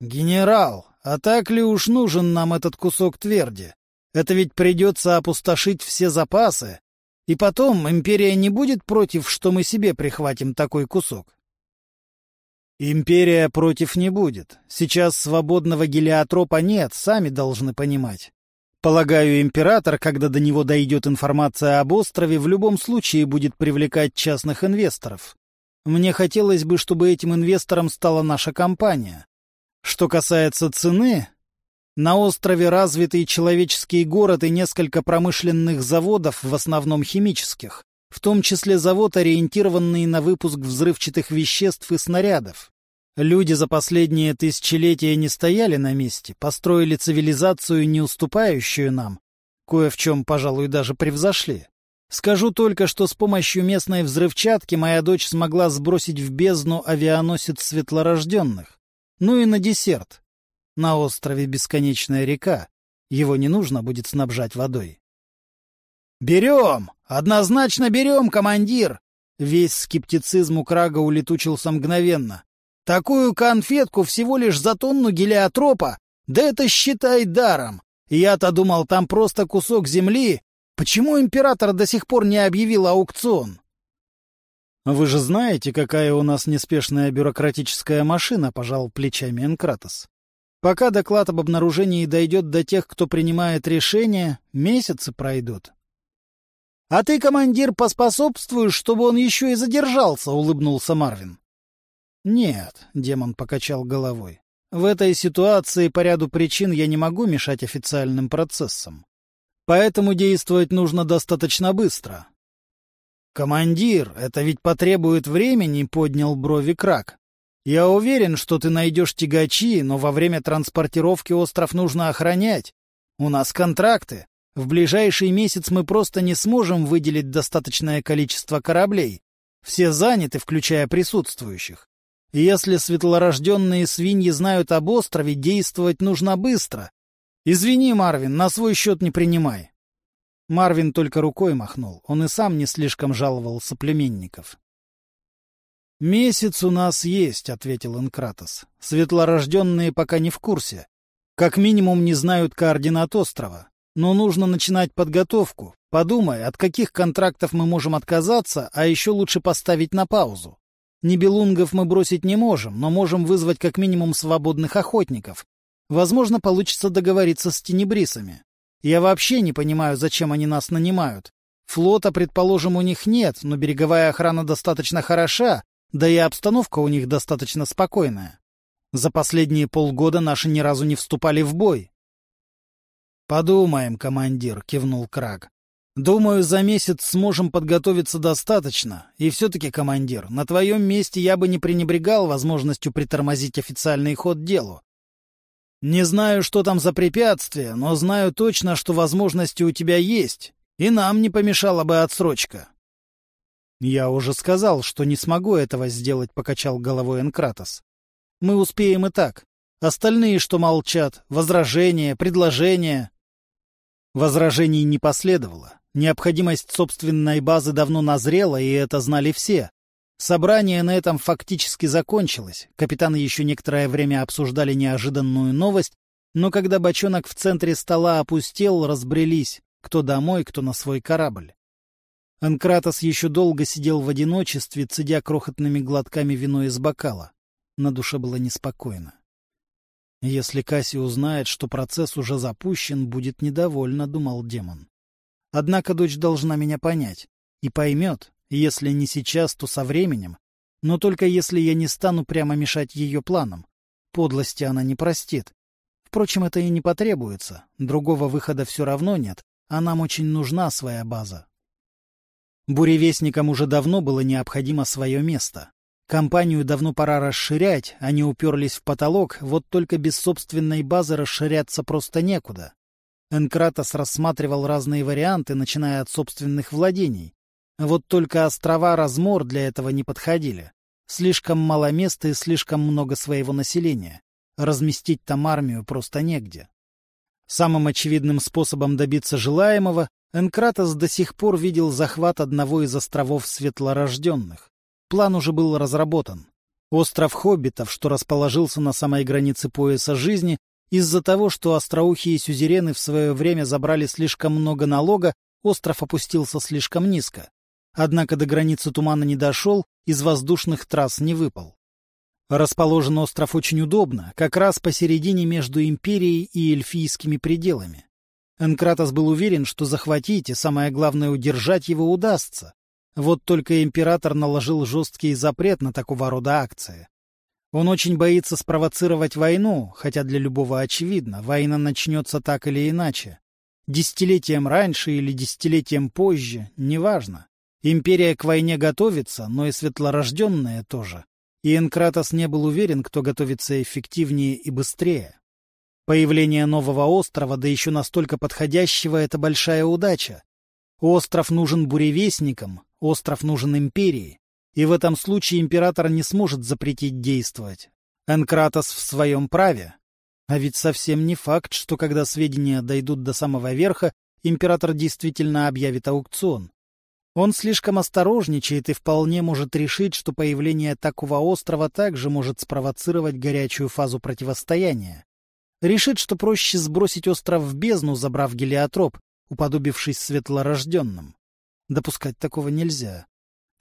S1: «Генерал, а так ли уж нужен нам этот кусок тверди? Это ведь придется опустошить все запасы. И потом империя не будет против, что мы себе прихватим такой кусок». Империя против не будет. Сейчас свободного гелиотропа нет, сами должны понимать. Полагаю, император, когда до него дойдет информация об острове, в любом случае будет привлекать частных инвесторов. Мне хотелось бы, чтобы этим инвестором стала наша компания. Что касается цены, на острове развитый человеческий город и несколько промышленных заводов, в основном химических, в том числе завод, ориентированный на выпуск взрывчатых веществ и снарядов. Люди за последние тысячелетия не стояли на месте, построили цивилизацию, не уступающую нам. Кое в чем, пожалуй, даже превзошли. Скажу только, что с помощью местной взрывчатки моя дочь смогла сбросить в бездну авианосец светлорожденных. Ну и на десерт. На острове Бесконечная река. Его не нужно будет снабжать водой. «Берем! Однозначно берем, командир!» Весь скептицизм у Крага улетучился мгновенно. Такую конфетку всего лишь за тонну гелиотропа? Да это считай даром. Я-то думал, там просто кусок земли. Почему император до сих пор не объявил аукцион? Вы же знаете, какая у нас неспешная бюрократическая машина, пожал плечами Энкратос. Пока доклад об обнаружении дойдет до тех, кто принимает решения, месяцы пройдут. — А ты, командир, поспособствуешь, чтобы он еще и задержался, — улыбнулся Марвин. «Нет», — демон покачал головой. «В этой ситуации по ряду причин я не могу мешать официальным процессам. Поэтому действовать нужно достаточно быстро». «Командир, это ведь потребует времени», — поднял брови Крак. «Я уверен, что ты найдешь тягачи, но во время транспортировки остров нужно охранять. У нас контракты. В ближайший месяц мы просто не сможем выделить достаточное количество кораблей. Все заняты, включая присутствующих. Если светлорожденные свиньи знают об острове, действовать нужно быстро. Извини, Марвин, на свой счет не принимай. Марвин только рукой махнул. Он и сам не слишком жаловал соплеменников. «Месяц у нас есть», — ответил Инкратос. «Светлорожденные пока не в курсе. Как минимум не знают координат острова. Но нужно начинать подготовку. Подумай, от каких контрактов мы можем отказаться, а еще лучше поставить на паузу. Нибелунгов мы бросить не можем, но можем вызвать как минимум свободных охотников. Возможно, получится договориться с тенебрисами. Я вообще не понимаю, зачем они нас нанимают. Флота, предположим, у них нет, но береговая охрана достаточно хороша, да и обстановка у них достаточно спокойная. За последние полгода наши ни разу не вступали в бой. «Подумаем, командир», — кивнул Краг. Думаю, за месяц сможем подготовиться достаточно. И все-таки, командир, на твоем месте я бы не пренебрегал возможностью притормозить официальный ход делу. Не знаю, что там за препятствие, но знаю точно, что возможности у тебя есть, и нам не помешала бы отсрочка. Я уже сказал, что не смогу этого сделать, покачал головой Энкратос. Мы успеем и так. Остальные, что молчат, возражения, предложения. Возражений не последовало. Необходимость собственной базы давно назрела, и это знали все. Собрание на этом фактически закончилось. Капитаны еще некоторое время обсуждали неожиданную новость, но когда бочонок в центре стола опустел, разбрелись, кто домой, кто на свой корабль. Анкратос еще долго сидел в одиночестве, цедя крохотными глотками вино из бокала. На душе было неспокойно. Если Касси узнает, что процесс уже запущен, будет недовольна, — думал демон. Однако дочь должна меня понять. И поймет, если не сейчас, то со временем. Но только если я не стану прямо мешать ее планам. Подлости она не простит. Впрочем, это и не потребуется. Другого выхода все равно нет, а нам очень нужна своя база. Буревестникам уже давно было необходимо свое место. Компанию давно пора расширять, они уперлись в потолок, вот только без собственной базы расширяться просто некуда. Энкратос рассматривал разные варианты, начиная от собственных владений. Вот только острова Размор для этого не подходили. Слишком мало места и слишком много своего населения. Разместить там армию просто негде. Самым очевидным способом добиться желаемого Энкратос до сих пор видел захват одного из островов светлорожденных. План уже был разработан. Остров Хоббитов, что расположился на самой границе пояса жизни, из-за того, что остроухие сюзерены в свое время забрали слишком много налога, остров опустился слишком низко. Однако до границы тумана не дошел, из воздушных трасс не выпал. Расположен остров очень удобно, как раз посередине между Империей и эльфийскими пределами. Энкратос был уверен, что захватить и, самое главное, удержать его удастся. Вот только император наложил жесткий запрет на такого рода акции. Он очень боится спровоцировать войну, хотя для любого очевидно, война начнется так или иначе. Десятилетием раньше или десятилетием позже, неважно. Империя к войне готовится, но и светлорожденная тоже. И Энкратос не был уверен, кто готовится эффективнее и быстрее. Появление нового острова, да еще настолько подходящего, это большая удача. Остров нужен буревестникам, остров нужен империи. И в этом случае император не сможет запретить действовать. Энкратос в своем праве. А ведь совсем не факт, что когда сведения дойдут до самого верха, император действительно объявит аукцион. Он слишком осторожничает и вполне может решить, что появление такого острова также может спровоцировать горячую фазу противостояния. Решит, что проще сбросить остров в бездну, забрав гелиотроп, уподобившись светлорожденным. Допускать такого нельзя.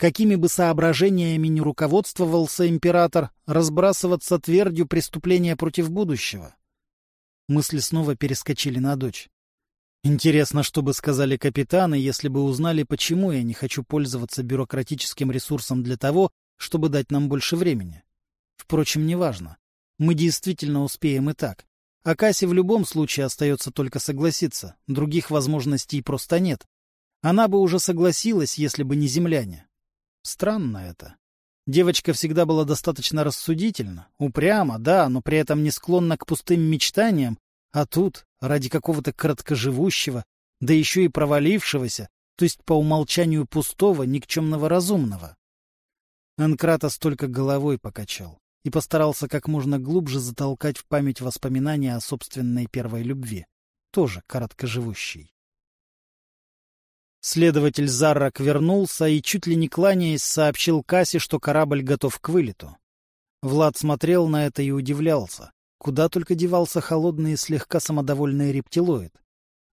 S1: Какими бы соображениями ни руководствовался император, разбрасываться твердью преступления против будущего. Мысли снова перескочили на дочь. Интересно, что бы сказали капитаны, если бы узнали, почему я не хочу пользоваться бюрократическим ресурсом для того, чтобы дать нам больше времени. Впрочем, неважно. Мы действительно успеем и так. А Кассе в любом случае остается только согласиться. Других возможностей просто нет. Она бы уже согласилась, если бы не земляне. Странно это. Девочка всегда была достаточно рассудительна, упряма, да, но при этом не склонна к пустым мечтаниям а тут, ради какого-то краткоживущего, да еще и провалившегося, то есть по умолчанию пустого, никчемного разумного. Анкратос только головой покачал и постарался как можно глубже затолкать в память воспоминания о собственной первой любви, тоже короткоживущей. Следователь Заррак вернулся и, чуть ли не кланяясь, сообщил Кассе, что корабль готов к вылету. Влад смотрел на это и удивлялся. Куда только девался холодный и слегка самодовольный рептилоид.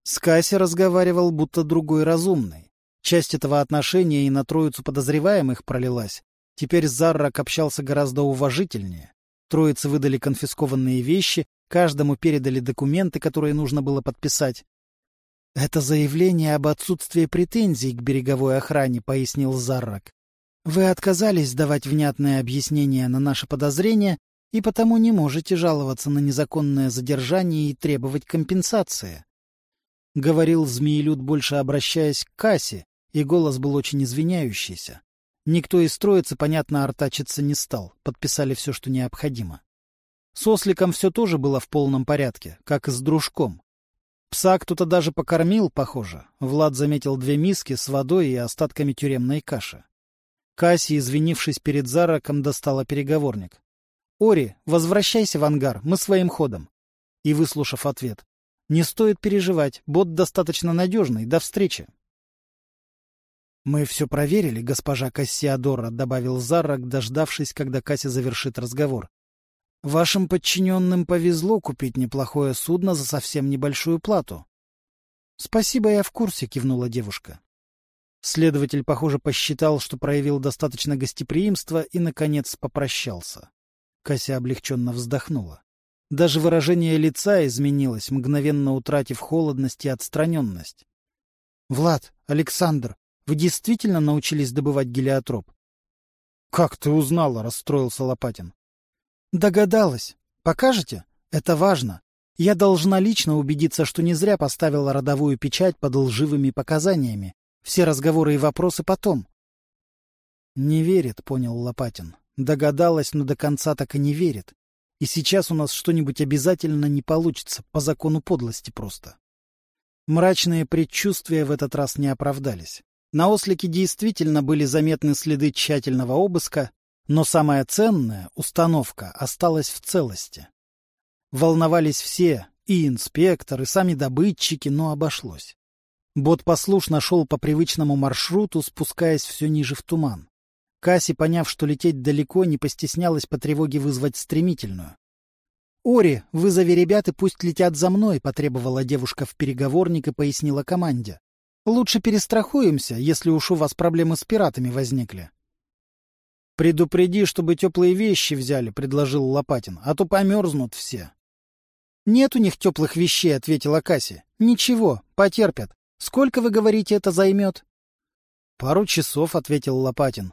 S1: С Касси разговаривал, будто другой разумный. Часть этого отношения и на троицу подозреваемых пролилась. Теперь Заррак общался гораздо уважительнее. Троицы выдали конфискованные вещи, каждому передали документы, которые нужно было подписать. «Это заявление об отсутствии претензий к береговой охране», — пояснил Заррак. «Вы отказались давать внятные объяснения на наши подозрения и потому не можете жаловаться на незаконное задержание и требовать компенсации. Говорил Змеелюд, больше обращаясь к кассе, и голос был очень извиняющийся. Никто из троицы, понятно, артачиться не стал, подписали все, что необходимо. С осликом все тоже было в полном порядке, как и с дружком. Пса кто-то даже покормил, похоже. Влад заметил две миски с водой и остатками тюремной каши. Касси, извинившись перед Зараком, достала переговорник. «Ори, возвращайся в ангар, мы своим ходом». И, выслушав ответ, «Не стоит переживать, бот достаточно надежный, до встречи». «Мы все проверили, госпожа Кассиадора», — добавил Заррак, дождавшись, когда Касси завершит разговор. «Вашим подчиненным повезло купить неплохое судно за совсем небольшую плату». «Спасибо, я в курсе», — кивнула девушка. Следователь, похоже, посчитал, что проявил достаточно гостеприимства и, наконец, попрощался. Кася облегченно вздохнула. Даже выражение лица изменилось, мгновенно утратив холодность и отстраненность. — Влад, Александр, вы действительно научились добывать гелиотроп? — Как ты узнала? — расстроился Лопатин. — Догадалась. Покажете? Это важно. Я должна лично убедиться, что не зря поставила родовую печать под лживыми показаниями. Все разговоры и вопросы потом. — Не верит, — понял Лопатин. Догадалась, но до конца так и не верит. И сейчас у нас что-нибудь обязательно не получится, по закону подлости просто. Мрачные предчувствия в этот раз не оправдались. На ослике действительно были заметны следы тщательного обыска, но самое ценное — установка — осталась в целости. Волновались все, и инспектор, и сами добытчики, но обошлось. Бот послушно шел по привычному маршруту, спускаясь все ниже в туман. Касси, поняв, что лететь далеко, не постеснялась по тревоге вызвать стремительную. «Ори, вызови ребят и пусть летят за мной», — потребовала девушка в переговорник и пояснила команде. «Лучше перестрахуемся, если уж у вас проблемы с пиратами возникли». Предупреди, чтобы теплые вещи взяли, — предложил Лопатин, — а то померзнут все. — Нет у них теплых вещей, — ответила Касси. — Ничего, потерпят. Сколько, вы говорите, это займет? — Пару часов, — ответил Лопатин.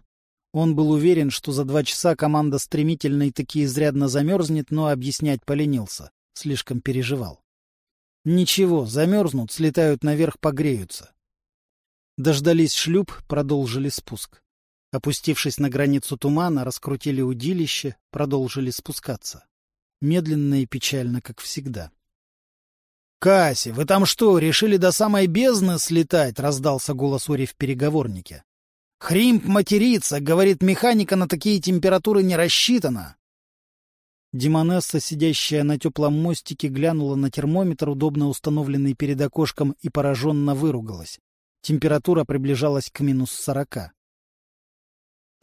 S1: Он был уверен, что за два часа команда стремительно и таки изрядно замерзнет, но объяснять поленился. Слишком переживал. Ничего, замерзнут, слетают наверх, погреются. Дождались шлюп, продолжили спуск. Опустившись на границу тумана, раскрутили удилище, продолжили спускаться. Медленно и печально, как всегда. — Касси, вы там что, решили до самой бездны слетать? — раздался голос Ори в переговорнике. — Хримп матерится, говорит, механика на такие температуры не рассчитана. Демонесса, сидящая на теплом мостике, глянула на термометр, удобно установленный перед окошком, и пораженно выругалась. Температура приближалась к минус сорока.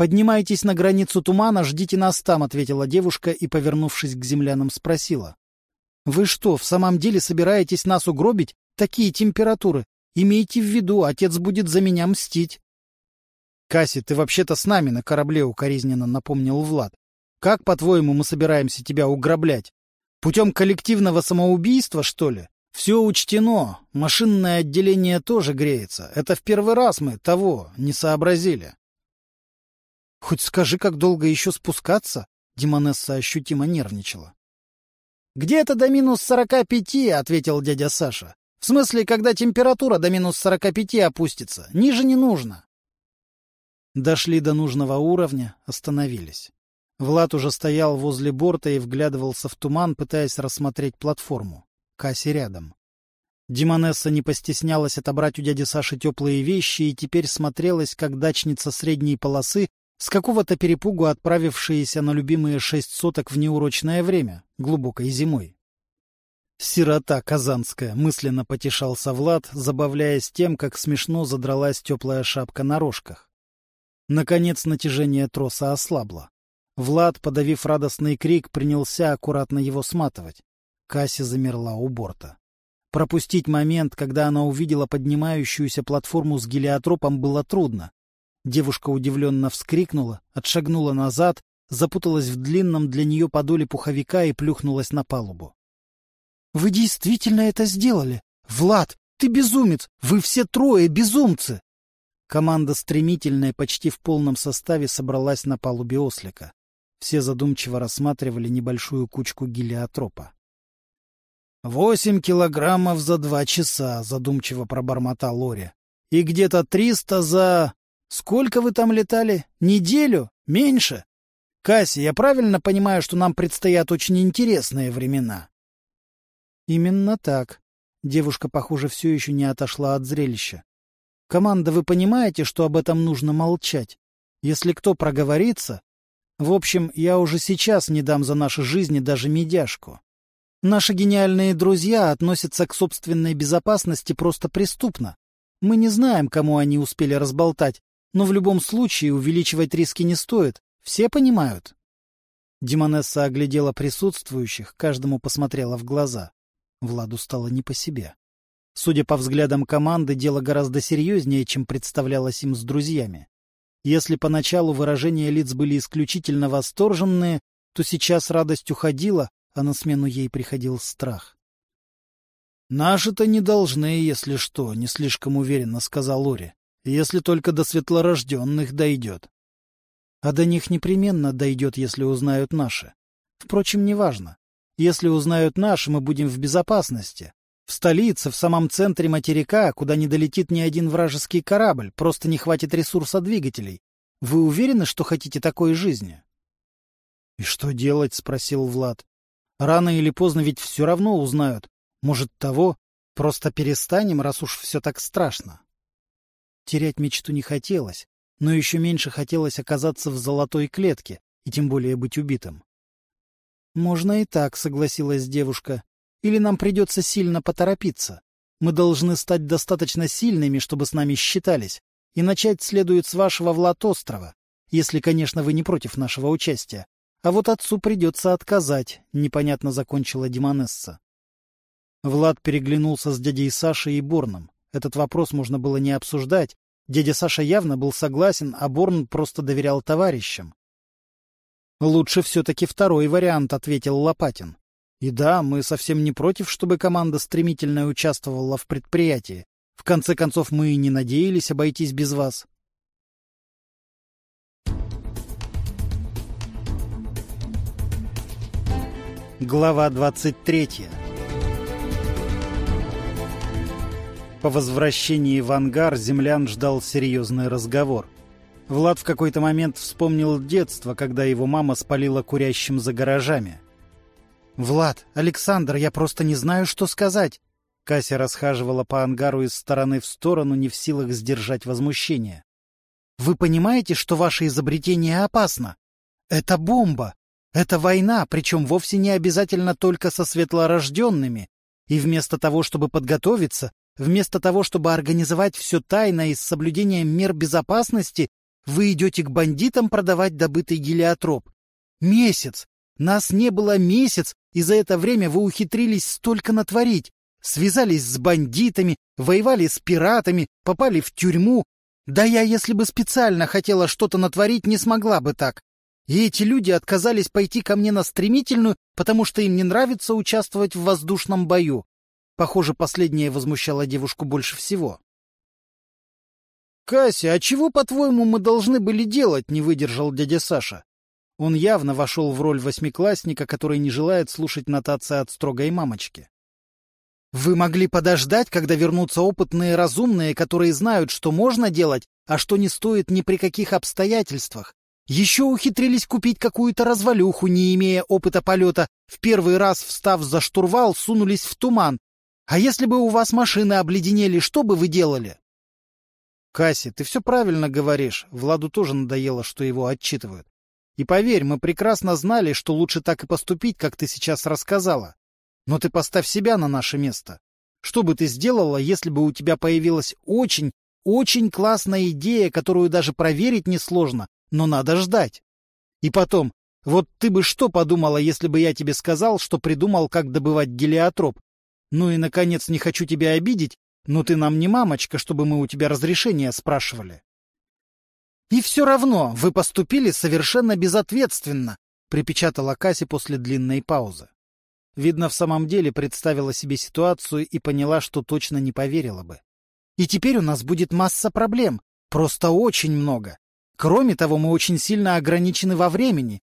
S1: «Поднимайтесь на границу тумана, ждите нас там», — ответила девушка и, повернувшись к землянам, спросила. «Вы что, в самом деле собираетесь нас угробить? Такие температуры! Имейте в виду, отец будет за меня мстить». «Касси, ты вообще-то с нами на корабле», — укоризненно напомнил Влад. Как, по-твоему, мы собираемся тебя уграблять? Путем коллективного самоубийства, что ли? Все учтено. Машинное отделение тоже греется. Это в первый раз мы того не сообразили. Хоть скажи, как долго еще спускаться? Демонесса ощутимо нервничала. «Где-то до минус сорока пяти», — ответил дядя Саша. «В смысле, когда температура до минус сорока пяти опустится. Ниже не нужно». Дошли до нужного уровня, остановились. Влад уже стоял возле борта и вглядывался в туман, пытаясь рассмотреть платформу. Касси рядом. Димонесса не постеснялась отобрать у дяди Саши теплые вещи и теперь смотрелась, как дачница средней полосы, с какого-то перепугу отправившаяся на любимые шесть соток в неурочное время, глубокой зимой. «Сирота казанская!» — мысленно потешался Влад, забавляясь тем, как смешно задралась теплая шапка на рожках. Наконец натяжение троса ослабло. Влад, подавив радостный крик, принялся аккуратно его сматывать. Кася замерла у борта. Пропустить момент, когда она увидела поднимающуюся платформу с гелиотропом, было трудно. Девушка удивленно вскрикнула, отшагнула назад, запуталась в длинном для нее подоле пуховика и плюхнулась на палубу. — Вы действительно это сделали? Влад, ты безумец! Вы все трое безумцы! Команда стремительная, почти в полном составе собралась на палубе ослика. Все задумчиво рассматривали небольшую кучку гелиотропа. «Восемь килограммов за два часа», — задумчиво пробормотал Лори. «И где-то триста за... Сколько вы там летали? Неделю? Меньше? Касси, я правильно понимаю, что нам предстоят очень интересные времена?» «Именно так», Девушка, похоже, все еще не отошла от зрелища. «Команда, вы понимаете, что об этом нужно молчать? Если кто проговорится, в общем, я уже сейчас не дам за наши жизни даже медяшку. Наши гениальные друзья относятся к собственной безопасности просто преступно. Мы не знаем, кому они успели разболтать, но в любом случае увеличивать риски не стоит. Все понимают. Демонесса оглядела присутствующих, каждому посмотрела в глаза. Владу стало не по себе. Судя по взглядам команды, дело гораздо серьезнее, чем представлялось им с друзьями. Если поначалу выражения лиц были исключительно восторженные, то сейчас радость уходила, а на смену ей приходил страх. «Наши-то не должны, если что», — не слишком уверенно сказал Лори. «Если только до светлорожденных дойдет». «А до них непременно дойдет, если узнают наши. Впрочем, неважно. Если узнают наши, мы будем в безопасности. В столице, в самом центре материка, куда не долетит ни один вражеский корабль, просто не хватит ресурса двигателей. Вы уверены, что хотите такой жизни? — И что делать? — спросил Влад. — Рано или поздно ведь все равно узнают. Может, того? Просто перестанем, раз уж все так страшно. Терять мечту не хотелось, но еще меньше хотелось оказаться в золотой клетке, и тем более быть убитым. — Можно и так, — согласилась девушка. Или нам придется сильно поторопиться? Мы должны стать достаточно сильными, чтобы с нами считались. И начать следует с вашего Влад-острова, если, конечно, вы не против нашего участия. А вот отцу придется отказать, — непонятно закончила Демонесса. Влад переглянулся с дядей Сашей и Борном. Этот вопрос можно было не обсуждать. Дядя Саша явно был согласен, а Борн просто доверял товарищам. Лучше все-таки второй вариант, ответил Лопатин. И да, мы совсем не против, чтобы команда стремительно участвовала в предприятии. В конце концов, мы и не надеялись обойтись без вас. Глава 23 По возвращении в ангар землян ждал серьезный разговор. Влад в какой-то момент вспомнил детство, когда его мама спалила курящим за гаражами. «Влад, Александр, я просто не знаю, что сказать!» Кася расхаживала по ангару из стороны в сторону, не в силах сдержать возмущение. «Вы понимаете, что ваше изобретение опасно? Это бомба! Это война, причем вовсе не обязательно только со светлорожденными. И вместо того, чтобы подготовиться, вместо того, чтобы организовать все тайно и с соблюдением мер безопасности, вы идете к бандитам продавать добытый гелиотроп. Месяц! Нас не было месяц, и за это время вы ухитрились столько натворить. Связались с бандитами, воевали с пиратами, попали в тюрьму. Да я, если бы специально хотела что-то натворить, не смогла бы так. И эти люди отказались пойти ко мне на стремительную, потому что им не нравится участвовать в воздушном бою. Похоже, последнее возмущало девушку больше всего. «Кася, а чего, по-твоему, мы должны были делать?» — не выдержал дядя Саша. Он явно вошел в роль восьмиклассника, который не желает слушать нотации от строгой мамочки. «Вы могли подождать, когда вернутся опытные разумные, которые знают, что можно делать, а что не стоит ни при каких обстоятельствах. Еще ухитрились купить какую-то развалюху, не имея опыта полета. В первый раз, встав за штурвал, сунулись в туман. А если бы у вас машины обледенели, что бы вы делали?» Касси, ты все правильно говоришь. Владу тоже надоело, что его отчитывают. И поверь, мы прекрасно знали, что лучше так и поступить, как ты сейчас рассказала. Но ты поставь себя на наше место. Что бы ты сделала, если бы у тебя появилась очень, очень классная идея, которую даже проверить несложно, но надо ждать? И потом, вот ты бы что подумала, если бы я тебе сказал, что придумал, как добывать гелиотроп? Ну и, наконец, не хочу тебя обидеть, но ты нам не мамочка, чтобы мы у тебя разрешения спрашивали. И все равно вы поступили совершенно безответственно, припечатала Касси после длинной паузы. Видно, в самом деле представила себе ситуацию и поняла, что точно не поверила бы. И теперь у нас будет масса проблем, просто очень много. Кроме того, мы очень сильно ограничены во времени.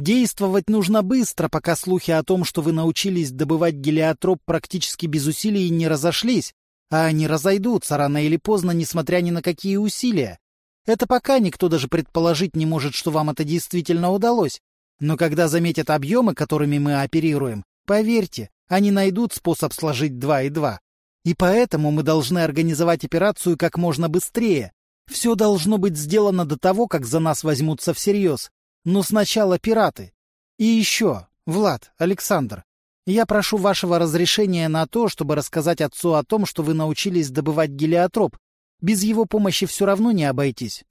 S1: Действовать нужно быстро, пока слухи о том, что вы научились добывать гелиотроп практически без усилий, не разошлись, а они разойдутся рано или поздно, несмотря ни на какие усилия. Это пока никто даже предположить не может, что вам это действительно удалось. Но когда заметят объемы, которыми мы оперируем, поверьте, они найдут способ сложить два и два. И поэтому мы должны организовать операцию как можно быстрее. Все должно быть сделано до того, как за нас возьмутся всерьез. Но сначала пираты. И еще, Влад, Александр, я прошу вашего разрешения на то, чтобы рассказать отцу о том, что вы научились добывать гелиотроп. Без его помощи все равно не обойтись.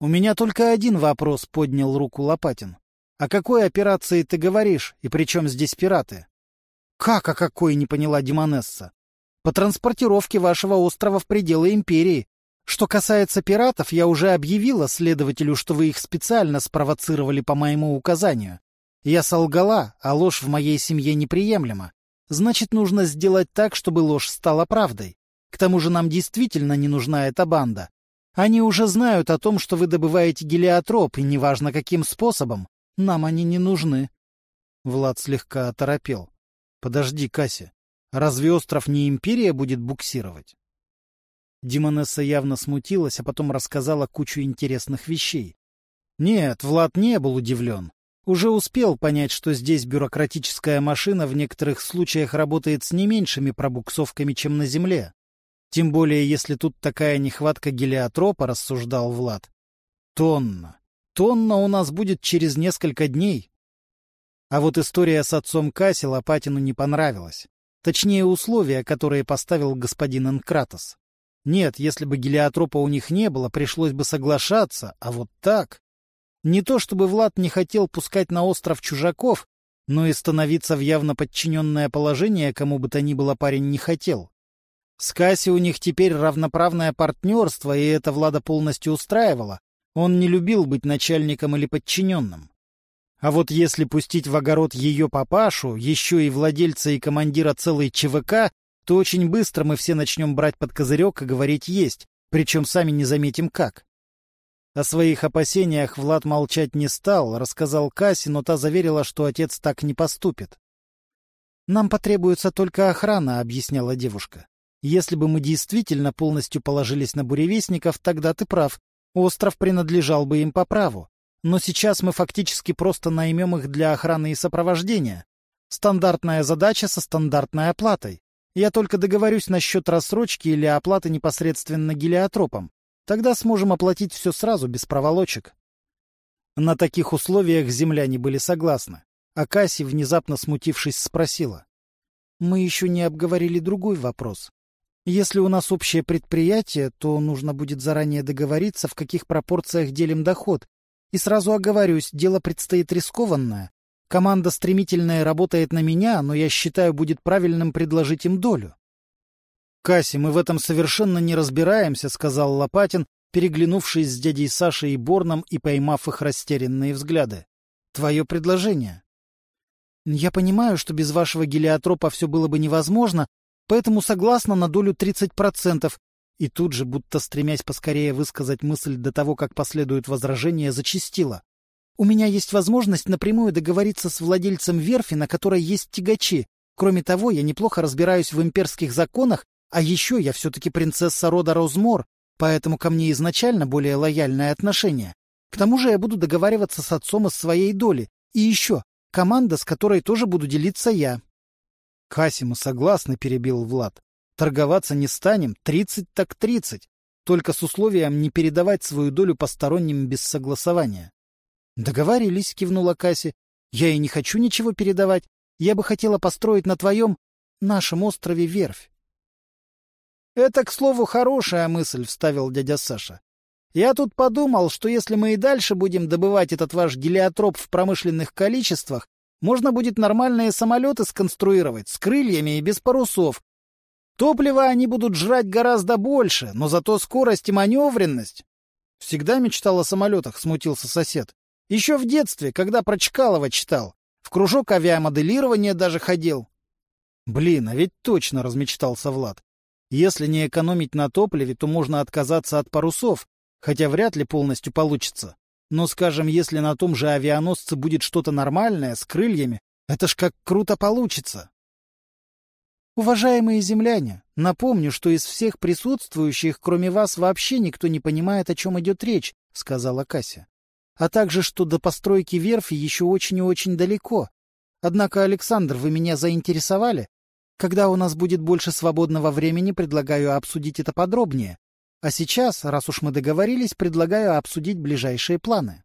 S1: У меня только один вопрос, поднял руку Лопатин. О какой операции ты говоришь, и при чем здесь пираты? Как о какой, не поняла Димонесса. По транспортировке вашего острова в пределы империи. Что касается пиратов, я уже объявила следователю, что вы их специально спровоцировали по моему указанию. Я солгала, а ложь в моей семье неприемлема. Значит, нужно сделать так, чтобы ложь стала правдой. К тому же нам действительно не нужна эта банда. Они уже знают о том, что вы добываете гелиотроп, и неважно каким способом, нам они не нужны. Влад слегка оторопел. Подожди, Кася, разве остров не империя будет буксировать? Димонесса явно смутилась, а потом рассказала кучу интересных вещей. Нет, Влад не был удивлен. Уже успел понять, что здесь бюрократическая машина в некоторых случаях работает с не меньшими пробуксовками, чем на Земле. Тем более, если тут такая нехватка гелиотропа, рассуждал Влад. Тонна. Тонна у нас будет через несколько дней. А вот история с отцом Касси Лопатину не понравилась. Точнее, условия, которые поставил господин Энкратос. Нет, если бы гелиотропа у них не было, пришлось бы соглашаться, а вот так... Не то чтобы Влад не хотел пускать на остров чужаков, но и становиться в явно подчиненное положение кому бы то ни было парень не хотел. С Касси у них теперь равноправное партнерство, и это Влада полностью устраивало. Он не любил быть начальником или подчиненным. А вот если пустить в огород ее папашу, еще и владельца и командира целой ЧВК, то очень быстро мы все начнем брать под козырек и говорить «есть», причем сами не заметим как. О своих опасениях Влад молчать не стал, рассказал Кассе, но та заверила, что отец так не поступит. «Нам потребуется только охрана», — объясняла девушка. «Если бы мы действительно полностью положились на буревестников, тогда ты прав. Остров принадлежал бы им по праву. Но сейчас мы фактически просто наймем их для охраны и сопровождения. Стандартная задача со стандартной оплатой. Я только договорюсь насчет рассрочки или оплаты непосредственно гелиотропом. Тогда сможем оплатить все сразу, без проволочек. На таких условиях земляне были согласны. А Касси, внезапно смутившись, спросила. «Мы еще не обговорили другой вопрос. Если у нас общее предприятие, то нужно будет заранее договориться, в каких пропорциях делим доход. И сразу оговорюсь, дело предстоит рискованное. Команда стремительная работает на меня, но я считаю, будет правильным предложить им долю. — Касси, мы в этом совершенно не разбираемся, — сказал Лопатин, переглянувшись с дядей Сашей и Борном и поймав их растерянные взгляды. — Твое предложение. — Я понимаю, что без вашего гелиотропа все было бы невозможно, поэтому согласна на долю 30%. И тут же, будто стремясь поскорее высказать мысль до того, как последует возражение, зачистила. У меня есть возможность напрямую договориться с владельцем верфи, на которой есть тягачи. Кроме того, я неплохо разбираюсь в имперских законах, а еще я все-таки принцесса рода Розмор, поэтому ко мне изначально более лояльное отношение. К тому же я буду договариваться с отцом из своей доли. И еще, команда, с которой тоже буду делиться я. — Касиму согласны, — перебил Влад. — Торговаться не станем, тридцать так тридцать, только с условием не передавать свою долю посторонним без согласования. Договорились, кивнула Касси. Я и не хочу ничего передавать. Я бы хотела построить на твоем, нашем острове верфь. Это, к слову, хорошая мысль, вставил дядя Саша. Я тут подумал, что если мы и дальше будем добывать этот ваш гелиотроп в промышленных количествах, можно будет нормальные самолеты сконструировать с крыльями и без парусов. Топливо они будут жрать гораздо больше, но зато скорость и маневренность. Всегда мечтал о самолетах, смутился сосед. Еще в детстве, когда про Чкалова читал. В кружок авиамоделирования даже ходил. Блин, а ведь точно размечтался Влад. Если не экономить на топливе, то можно отказаться от парусов, хотя вряд ли полностью получится. Но, скажем, если на том же авианосце будет что-то нормальное, с крыльями, это ж как круто получится. Уважаемые земляне, напомню, что из всех присутствующих, кроме вас, вообще никто не понимает, о чем идет речь, — сказала Кася а также, что до постройки верфи еще очень и очень далеко. Однако, Александр, вы меня заинтересовали. Когда у нас будет больше свободного времени, предлагаю обсудить это подробнее. А сейчас, раз уж мы договорились, предлагаю обсудить ближайшие планы.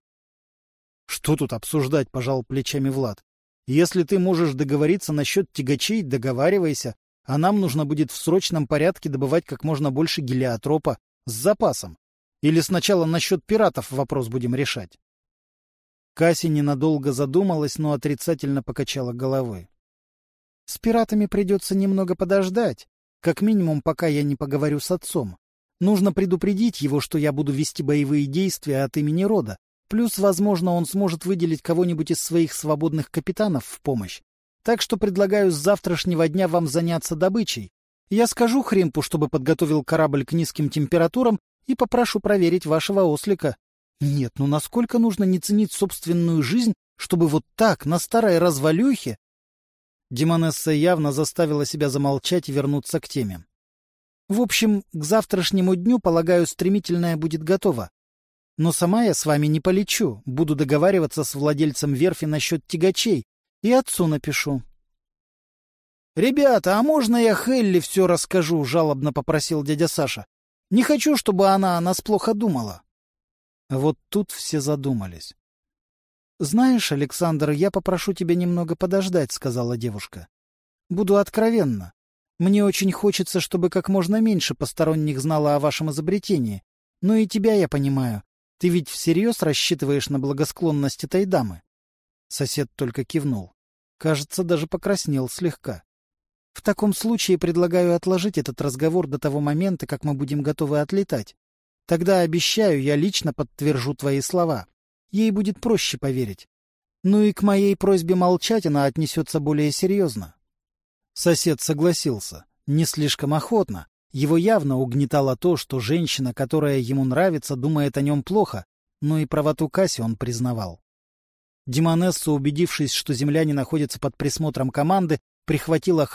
S1: — Что тут обсуждать, — пожал плечами Влад. — Если ты можешь договориться насчет тягачей, договаривайся, а нам нужно будет в срочном порядке добывать как можно больше гелиотропа с запасом. Или сначала насчет пиратов вопрос будем решать? Касси ненадолго задумалась, но отрицательно покачала головой. — С пиратами придется немного подождать, как минимум, пока я не поговорю с отцом. Нужно предупредить его, что я буду вести боевые действия от имени рода. Плюс, возможно, он сможет выделить кого-нибудь из своих свободных капитанов в помощь. Так что предлагаю с завтрашнего дня вам заняться добычей. Я скажу Хримпу, чтобы подготовил корабль к низким температурам и попрошу проверить вашего ослика. Нет, ну насколько нужно не ценить собственную жизнь, чтобы вот так, на старой развалюхе... Демонесса явно заставила себя замолчать и вернуться к теме. В общем, к завтрашнему дню, полагаю, стремительное будет готово. Но сама я с вами не полечу, буду договариваться с владельцем верфи насчет тягачей и отцу напишу. — Ребята, а можно я Хелли все расскажу? — жалобно попросил дядя Саша. Не хочу, чтобы она о нас плохо думала. Вот тут все задумались. — Знаешь, Александр, я попрошу тебя немного подождать, — сказала девушка. — Буду откровенна. Мне очень хочется, чтобы как можно меньше посторонних знало о вашем изобретении. Но и тебя я понимаю. Ты ведь всерьез рассчитываешь на благосклонность этой дамы? Сосед только кивнул. Кажется, даже покраснел слегка. В таком случае предлагаю отложить этот разговор до того момента, как мы будем готовы отлетать. Тогда, обещаю, я лично подтвержу твои слова. Ей будет проще поверить. Ну и к моей просьбе молчать она отнесется более серьезно. Сосед согласился. Не слишком охотно. Его явно угнетало то, что женщина, которая ему нравится, думает о нем плохо, но и правоту Касси он признавал. Демонесса, убедившись, что земляне находятся под присмотром команды, прихватила